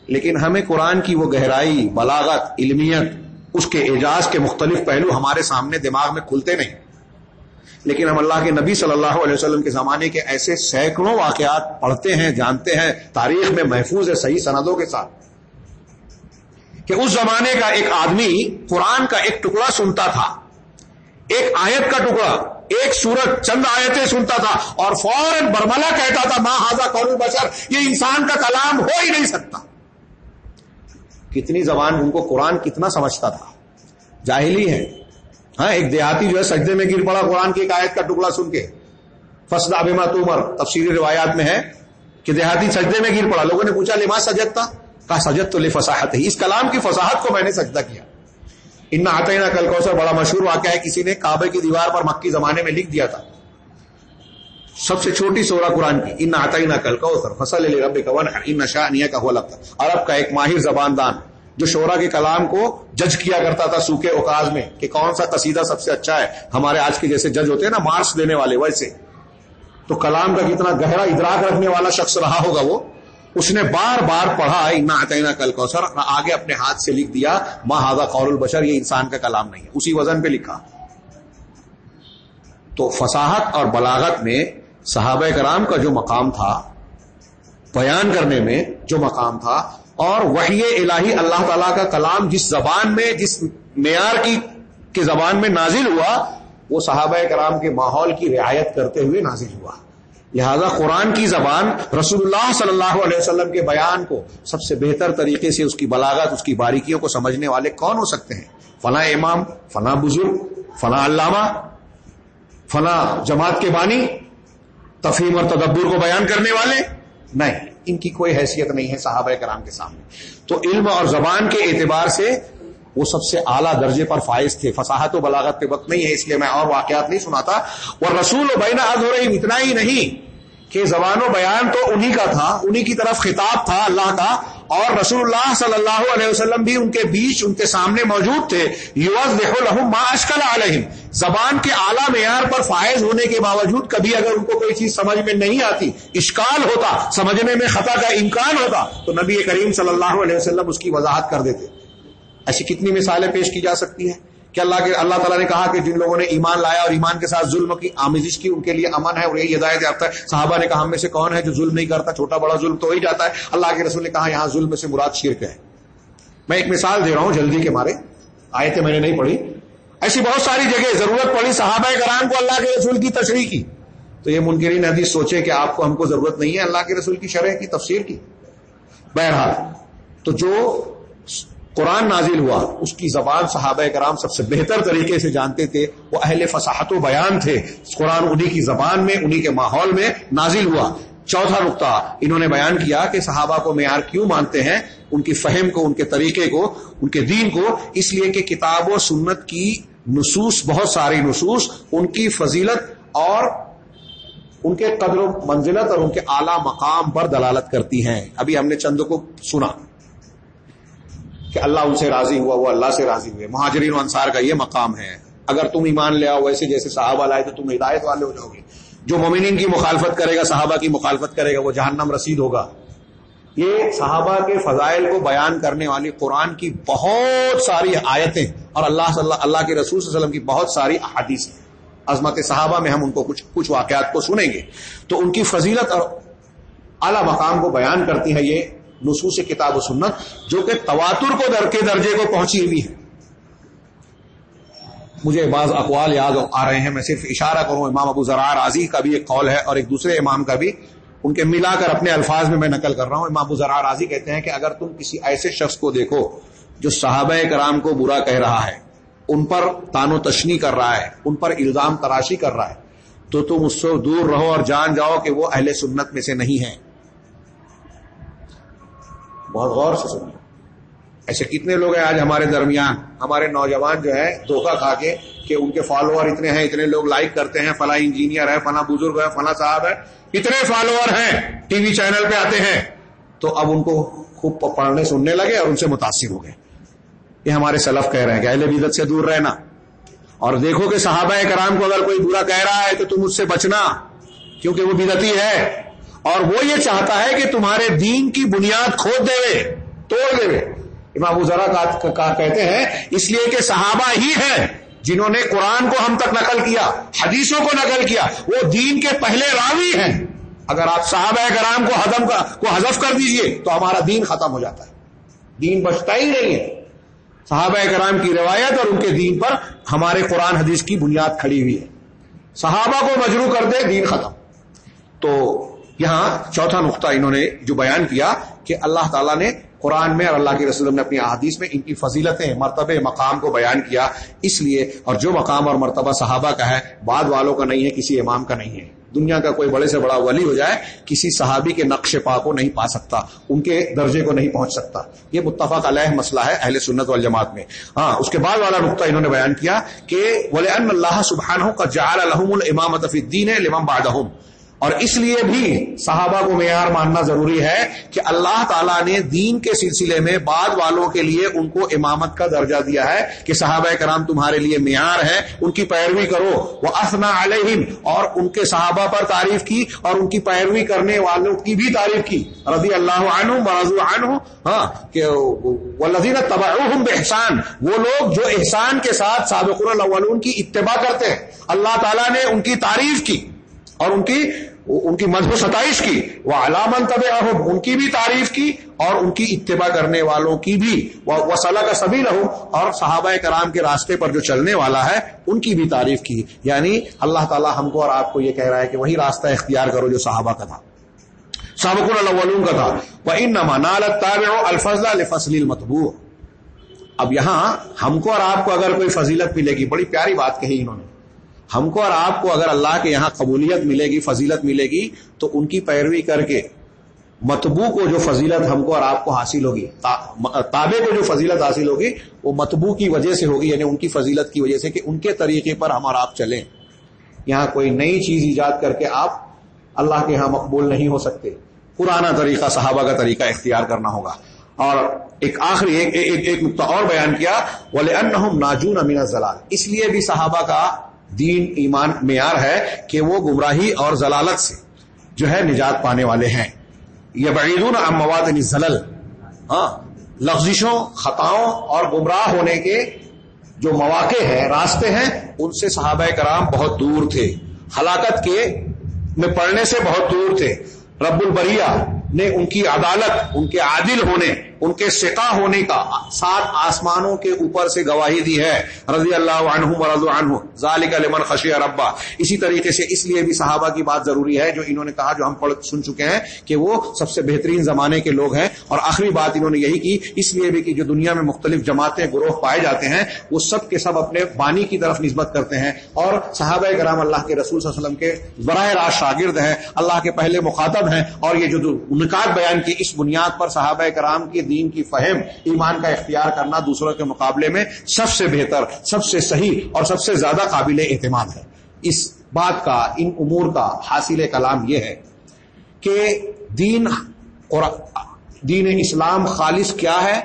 لیکن ہمیں قرآن کی وہ گہرائی، بلاغت، علمیت، اس کے اعجاز کے مختلف پہلو ہمارے سامنے دماغ میں کھلتے نہیں۔ لیکن ہم اللہ کے نبی صلی اللہ علیہ وسلم کے زمانے کے ایسے سینکڑوں واقعات پڑھتے ہیں، جانتے ہیں، تاریخ میں محفوظ ہے، صحیح سندوں کے ساتھ۔ کہ اس زمانے کا ایک آدمی قرآن کا ایک ٹکڑا سنتا تھا، ایک آیت کا ٹکڑا ایک سورج چند آیتیں سنتا تھا اور فوراً برملا کہتا تھا، ماں ہاضا قرو بشر، یہ انسان کا کلام ہو ہی نہیں سکتا۔ کتنی زبان ان کو قرآن کتنا سمجھتا تھا۔ جاہلی ہے ہاں ایک دیہاتی جو ہے، سجدے میں گر پڑا قرآن کی ایک آیت کا ٹکڑا سن کے۔ فسد ابیما تومر تفصیلی روایات میں ہے کہ دیہاتی سجدے میں گر پڑا۔ لوگوں نے پوچھا لما سجد تھا کہا سجد تو لے فساحت ہے اس کلام کی فصاحت کو میں نے سجدہ کیا۔ ان آتے نا کل کوثر بڑا مشہور واقعہ ہے، کسی نے کعبے کی دیوار پر مکی زمانے میں لکھ دیا تھا۔ سب سے چھوٹی سورہ قرآن کی، ان آتا نہ کل کوثر، فصل رب کا ون ان نشا کا ہوا لگتا عرب کا ایک ماہر زبان دان جو شورا کے کلام کو جج کیا کرتا تھا سوکھے اوکاز میں کہ کون سا قصیدہ سب سے اچھا ہے۔ ہمارے آج کے جیسے جج ہوتے ہیں نا، مارکس دینے والے، ویسے۔ تو کلام کا کتنا گہرا ادراک رکھنے والا شخص رہا ہوگا وہ۔ اس نے بار بار پڑھا اتنا کل کوسر آگے اپنے ہاتھ سے لکھ دیا ماں ہاضا قور البشر یہ انسان کا کلام نہیں ہے۔ اسی وزن پہ لکھا۔ تو فصاحت اور بلاغت میں صحابہ کرام کا جو مقام تھا، بیان کرنے میں جو مقام تھا، اور وہی الہی اللہ تعالی کا کلام جس زبان میں، جس معیار کی کے زبان میں نازل ہوا، وہ صحابہ کرام کے ماحول کی رعایت کرتے ہوئے نازل ہوا۔ لہذا قرآن کی زبان رسول اللہ صلی اللہ علیہ وسلم کے بیان کو سب سے بہتر طریقے سے اس کی بلاغت، اس کی باریکیوں کو سمجھنے والے کون ہو سکتے ہیں؟ فلاں امام، فلاں بزرگ، فلاں علامہ، فلاں جماعت کے بانی، تفہیم اور تدبر کو بیان کرنے والے؟ نہیں، ان کی کوئی حیثیت نہیں ہے صحابہ کرام کے سامنے۔ تو علم اور زبان کے اعتبار سے وہ سب سے اعلیٰ درجے پر فائز تھے۔ فصاحت و بلاغت کے وقت نہیں ہے، اس لیے میں اور واقعات نہیں سناتا۔ اور رسول و بینا حد ہو رہی اتنا ہی نہیں کہ زبان و بیان تو انہی کا تھا، انہی کی طرف خطاب تھا اللہ کا۔ اور رسول اللہ صلی اللہ علیہ وسلم بھی ان کے بیچ، ان کے سامنے موجود تھے۔ یوز ما اشکل علیہم زبان کے اعلیٰ معیار پر فائز ہونے کے باوجود کبھی اگر ان کو کوئی چیز سمجھ میں نہیں آتی، اشکال ہوتا، سمجھنے میں خطا کا امکان ہوتا، تو نبی کریم صلی اللہ علیہ وسلم اس کی وضاحت کر دیتے۔ ایسی کتنی مثالیں پیش کی جا سکتی ہیں کہ اللہ کے اللہ تعالیٰ نے کہا کہ جن لوگوں نے ایمان لایا اور ایمان کے ساتھ ظلم کی آمیزش کی، ان کے لیے امن ہے اور یہی ہدایت یافتہ ہے۔ صحابہ نے کہا، ہم میں سے کون ہے جو ظلم نہیں کرتا؟ چھوٹا بڑا ظلم تو ہی جاتا ہے۔ اللہ کے رسول نے کہا، یہاں ظلم سے مراد شرک ہے۔ میں ایک مثال دے رہا ہوں جلدی کے مارے آئے تھے میں نے نہیں پڑھی۔ ایسی بہت ساری جگہ ضرورت پڑی صحابہ کرام کو اللہ کے رسول کی تشریح کی۔ تو یہ منکرین حدیث سوچے کہ آپ کو ہم کو ضرورت نہیں ہے اللہ کے رسول کی شرح کی تفسیر کی۔ بہرحال، تو جو قرآن نازل ہوا، اس کی زبان صحابہ کرام سب سے بہتر طریقے سے جانتے تھے، وہ اہل فصاحت و بیان تھے۔ قرآن انہی کی زبان میں، انہی کے ماحول میں نازل ہوا۔ چوتھا نقطہ، انہوں نے بیان کیا کہ صحابہ کو معیار کیوں مانتے ہیں؟ ان کی فہم کو، ان کے طریقے کو، ان کے دین کو۔ اس لیے کہ کتاب و سنت کی نصوص، بہت ساری نصوص، ان کی فضیلت اور ان کے قدر و منزلت اور ان کے اعلی مقام پر دلالت کرتی ہیں۔ ابھی ہم نے چند کو سنا۔ کہ اللہ ان سے راضی ہوا، وہ اللہ سے راضی ہوئے۔ مہاجرین و انصار کا یہ مقام ہے۔ اگر تم ایمان لے آؤ ویسے جیسے صحابہ لائے تو تم ہدایت والے ہو جاؤ گے۔ جو مومنین کی مخالفت کرے گا، صحابہ کی مخالفت کرے گا، وہ جہنم رسید ہوگا۔ یہ صحابہ کے فضائل کو بیان کرنے والی قرآن کی بہت ساری آیتیں اور اللہ صلی اللہ اللہ کے رسول صلی اللہ علیہ وسلم کی بہت ساری احادیث ہیں۔ عظمت صحابہ میں ہم ان کو کچھ کچھ واقعات کو سنیں گے۔ تو ان کی فضیلت اور اعلی مقام کو بیان کرتی ہے یہ نصوص کتاب و سنت جو کہ تواتر کو در کے درجے کو پہنچی ہوئی ہے۔ مجھے بعض اقوال یاد آ رہے ہیں۔ میں صرف اشارہ کروں، امام ابو ذرار راضی کا بھی ایک قول ہے اور ایک دوسرے امام کا بھی۔ ان کے ملا کر اپنے الفاظ میں میں نقل کر رہا ہوں۔ امام ابو ذرار راضی کہتے ہیں کہ اگر تم کسی ایسے شخص کو دیکھو جو صحابہ کرام کو برا کہہ رہا ہے، ان پر تان و تشنی کر رہا ہے، ان پر الزام تراشی کر رہا ہے، تو تم اس سے دور رہو اور جان جاؤ کہ وہ اہل سنت میں سے نہیں ہیں۔ بہت غور سے سنیے۔ ایسے کتنے لوگ ہیں آج ہمارے درمیان؟ ہمارے نوجوان جو ہے دھوکہ کھا کے کہ ان کے فالوور اتنے ہیں، اتنے لوگ لائک کرتے ہیں، فلاں انجینئر ہے، فلاں بزرگ ہے، فلاں صاحب ہے، اتنے فالوور ہیں، ٹی وی چینل پہ آتے ہیں۔ تو اب ان کو خوب پڑھنے سننے لگے اور ان سے متاثر ہو گئے۔ یہ ہمارے سلف کہہ رہے ہیں کہ اہل بدت سے دور رہنا۔ اور دیکھو کہ صحابہ کرام کو اگر کوئی برا کہہ رہا ہے تو تم اس سے بچنا، کیونکہ وہ بدتی ہے۔ اور وہ یہ چاہتا ہے کہ تمہارے دین کی بنیاد کھود دے، توڑ دے۔ امام ذرا کہتے ہیں، اس لیے کہ صحابہ ہی ہیں جنہوں نے قرآن کو ہم تک نقل کیا، حدیثوں کو نقل کیا، وہ دین کے پہلے راوی ہیں۔ اگر آپ صحابہ کرام کو حدم کا کو حذف کر دیجیے، تو ہمارا دین ختم ہو جاتا ہے۔ دین بچتا ہی نہیں ہے۔ صحابہ کرام کی روایت اور ان کے دین پر ہمارے قرآن حدیث کی بنیاد کھڑی ہوئی ہے۔ صحابہ کو مجرو کر دے، دین ختم۔ تو یہاں چوتھا نقطہ انہوں نے جو بیان کیا کہ اللہ تعالیٰ نے قرآن میں اور اللہ کے رسول نے اپنی احادیث میں ان کی فضیلتیں، مرتبہ مقام کو بیان کیا۔ اس لیے اور جو مقام اور مرتبہ صحابہ کا ہے، بعد والوں کا نہیں ہے، کسی امام کا نہیں ہے۔ دنیا کا کوئی بڑے سے بڑا ولی ہو جائے، کسی صحابی کے نقش پا کو نہیں پا سکتا، ان کے درجے کو نہیں پہنچ سکتا۔ یہ متفق علیہ مسئلہ ہے اہل سنت والجماعت میں۔ ہاں اس کے بعد والا نقطہ انہوں نے بیان کیا کہ ولی اللہ سبحان ہو کا جال الحم المامت الدین اور اس لیے بھی صحابہ کو معیار ماننا ضروری ہے کہ اللہ تعالیٰ نے دین کے سلسلے میں بعد والوں کے لیے ان کو امامت کا درجہ دیا ہے کہ صحابہ کرام تمہارے لیے معیار ہے ان کی پیروی کرو۔ وہ اسنا علیہم اور ان کے صحابہ پر تعریف کی اور ان کی پیروی کرنے والوں کی بھی تعریف کی۔ رضی اللہ عنہ مرضو عنہ ہاں کہ وہ لذین احسان وہ لوگ جو احسان کے ساتھ سابق الاولون کی اتباع کرتے ہیں۔ اللہ تعالیٰ نے ان کی تعریف کی۔ اور ان کی ان کی مذہب ستائش کی، وہ علامن طب ان کی بھی تعریف کی، اور ان کی اتباع کرنے والوں کی بھی، وہ صلاح کا سبھی رہو اور صحابہ کرام کے راستے پر جو چلنے والا ہے، ان کی بھی تعریف کی۔ یعنی اللہ تعالیٰ ہم کو اور آپ کو یہ کہہ رہا ہے کہ وہی راستہ اختیار کرو جو صحابہ کا تھا۔ سابق الاولون کا تھا۔ وہ ان نمانالت الفضل الفصل المتبو اب یہاں ہم کو اور آپ کو اگر کوئی فضیلت ملے گی، بڑی پیاری بات کہی انہوں نے۔ ہم کو اور آپ کو اگر اللہ کے یہاں قبولیت ملے گی فضیلت ملے گی تو ان کی پیروی کر کے متبو کو جو فضیلت ہم کو اور آپ کو حاصل ہوگی تابے کو جو فضیلت حاصل ہوگی وہ متبو کی وجہ سے ہوگی یعنی ان کی فضیلت کی وجہ سے کہ ان کے طریقے پر ہم اور آپ چلیں۔ یہاں کوئی نئی چیز ایجاد کر کے آپ اللہ کے یہاں مقبول نہیں ہو سکتے۔ پرانا طریقہ صحابہ کا طریقہ اختیار کرنا ہوگا۔ اور ایک آخری ایک ایک, ایک نقطہ اور بیان کیا بولے ان ناجون امین زلال اس لیے بھی صحابہ کا دین ایمان معیار ہے کہ وہ گمراہی اور ضلالت سے جو ہے نجات پانے والے ہیں۔ یہ بعیدون مواد زلل ہاں لغزشوں، خطاؤں اور گمراہ ہونے کے جو مواقع ہیں، راستے ہیں، ان سے صحابہ کرام بہت دور تھے۔ ہلاکت کے میں پڑھنے سے بہت دور تھے۔ رب البریہ نے ان کی عدالت، ان کے عادل ہونے ان کے سکا ہونے کا سات آسمانوں کے اوپر سے گواہی دی ہے، رضی اللہ عنہ عنہ۔ ذالک لمن خشی ربا اسی طریقے سے اس لیے بھی صحابہ کی بات ضروری ہے، جو انہوں نے کہا، جو ہم پڑھ سن چکے ہیں، کہ وہ سب سے بہترین زمانے کے لوگ ہیں۔ اور آخری بات انہوں نے یہی کی، اس لیے بھی کہ جو دنیا میں مختلف جماعتیں گروہ پائے جاتے ہیں، وہ سب کے سب اپنے بانی کی طرف نسبت کرتے ہیں۔ اور صحابہ کرام اللہ کے رسول صلی اللہ علیہ وسلم کے براہ راست شاگرد ہیں، اللہ کے پہلے مخاطب ہیں۔ اور یہ جو نکات بیان کی اس بنیاد پر صحابہ کرام کی دین کی فہم، ایمان کا اختیار کرنا دوسروں کے مقابلے میں سب سے بہتر، سب سے صحیح اور سب سے زیادہ قابل اعتماد ہے۔ اس بات کا، ان امور کا حاصل کلام یہ ہے کہ دین دین اسلام خالص کیا ہے؟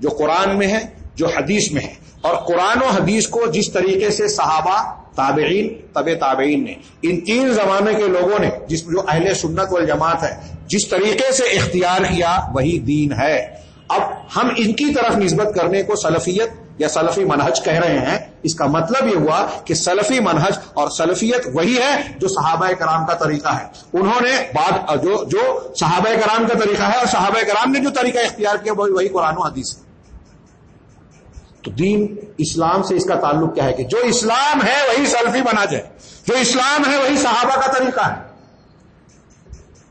جو قرآن میں ہے، جو حدیث میں ہے۔ اور قرآن و حدیث کو جس طریقے سے صحابہ تابعین طب تابعین نے۔ ان تین زمانے کے لوگوں نے، جس جو اہل سنت والجماعت ہے، جس طریقے سے اختیار کیا، وہی دین ہے۔ اب ہم ان کی طرف نسبت کرنے کو سلفیت یا سلفی منہج کہہ رہے ہیں۔ اس کا مطلب یہ ہوا کہ سلفی منہج اور سلفیت وہی ہے جو صحابہ کرام کا طریقہ ہے۔ انہوں نے بات جو جو صحابہ کرام کا طریقہ ہے اور صحابہ کرام نے جو طریقہ اختیار کیا، وہی وہی قرآن و حدیث ہے۔ تو دین اسلام سے اس کا تعلق کیا ہے کہ جو اسلام ہے وہی سلفی بنا جائے، جو اسلام ہے وہی صحابہ کا طریقہ ہے۔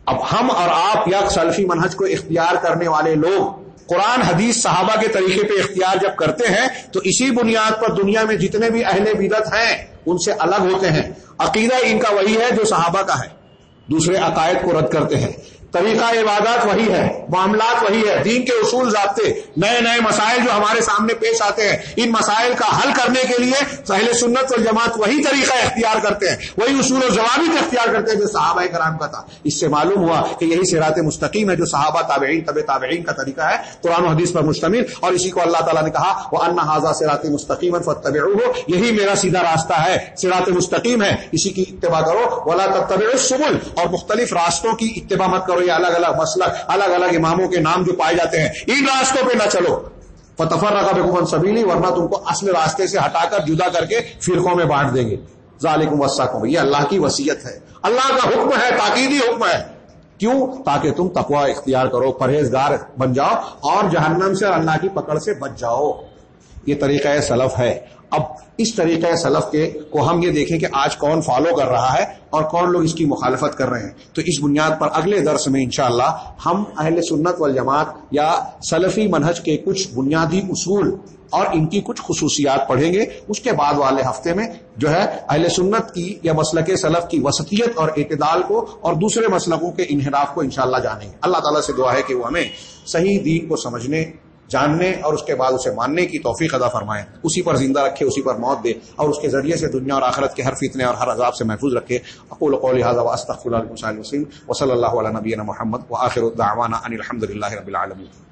اب ہم اور آپ یا سلفی منہج کو اختیار کرنے والے لوگ قرآن، حدیث، صحابہ کے طریقے پہ اختیار جب کرتے ہیں، تو اسی بنیاد پر دنیا میں جتنے بھی اہل بدت ہیں، ان سے الگ ہوتے ہیں۔ عقیدہ ان کا وہی ہے جو صحابہ کا ہے۔ دوسرے عقائد کو رد کرتے ہیں۔ طریقہ عبادات وہی ہے، معاملات وہی ہے، دین کے اصول ضابطے۔ نئے نئے مسائل جو ہمارے سامنے پیش آتے ہیں، ان مسائل کا حل کرنے کے لیے سہل سنت اور جماعت وہی طریقہ اختیار کرتے ہیں، وہی اصول و ضوابط اختیار کرتے ہیں جو صحابہ کرام کا تھا۔ اس سے معلوم ہوا کہ یہی سرات مستقیم ہے جو صحابہ تابعین طب تابعین کا طریقہ ہے۔ قرآن و حدیث پر مشتمل۔ اور اسی کو اللہ تعالیٰ نے کہا وہ ان حاضہ سرات مستقیم فتب ہو یہی میرا سیدھا راستہ ہے سرات مستقیم ہے۔ اسی کی اتباع کرو۔ ولا تب اور مختلف راستوں کی اتباع مت کرو۔ یہ الگ الگ مسلک الگ الگ اماموں کے نام جو پائے جاتے ہیں، ان راستوں پہ نہ چلو۔ فتفر رکھا بے سبیلی ورنہ تم کو اصل راستے سے ہٹا کر جدا کر کے فرقوں میں بانٹ دیں گے۔ ظالم وساکم یہ اللہ کی وسیعت ہے۔ اللہ کا حکم ہے، تاکیدی حکم ہے۔ کیوں؟ تاکہ تم تقوا اختیار کرو، پرہیزگار بن جاؤ اور جہنم سے اللہ کی پکڑ سے بچ جاؤ۔ یہ طریقہ سلف ہے۔ اب اس طریقہ سلف کے کو ہم یہ دیکھیں کہ آج کون فالو کر رہا ہے اور کون لوگ اس کی مخالفت کر رہے ہیں۔ تو اس بنیاد پر اگلے درس میں انشاءاللہ ہم اہل سنت والجماعت یا سلفی منہج کے کچھ بنیادی اصول اور ان کی کچھ خصوصیات پڑھیں گے۔ اس کے بعد والے ہفتے میں جو ہے اہل سنت کی یا مسلک سلف کی وسطیت اور اعتدال کو اور دوسرے مسلکوں کے انحراف کو انشاءاللہ جانیں گے۔ اللہ تعالیٰ سے دعا ہے کہ وہ ہمیں صحیح دین کو سمجھنے جاننے اور اس کے بعد اسے ماننے کی توفیق ادا فرمائے۔ اسی پر زندہ رکھے، اسی پر موت دے اور اس کے ذریعے سے دنیا اور آخرت کے ہر فتنے اور ہر عذاب سے محفوظ رکھے۔ اقول قول وسلم و صلی اللہ علیہ نبی محمد و آخر الدعوانا ان الحمد للہ رب العالمين۔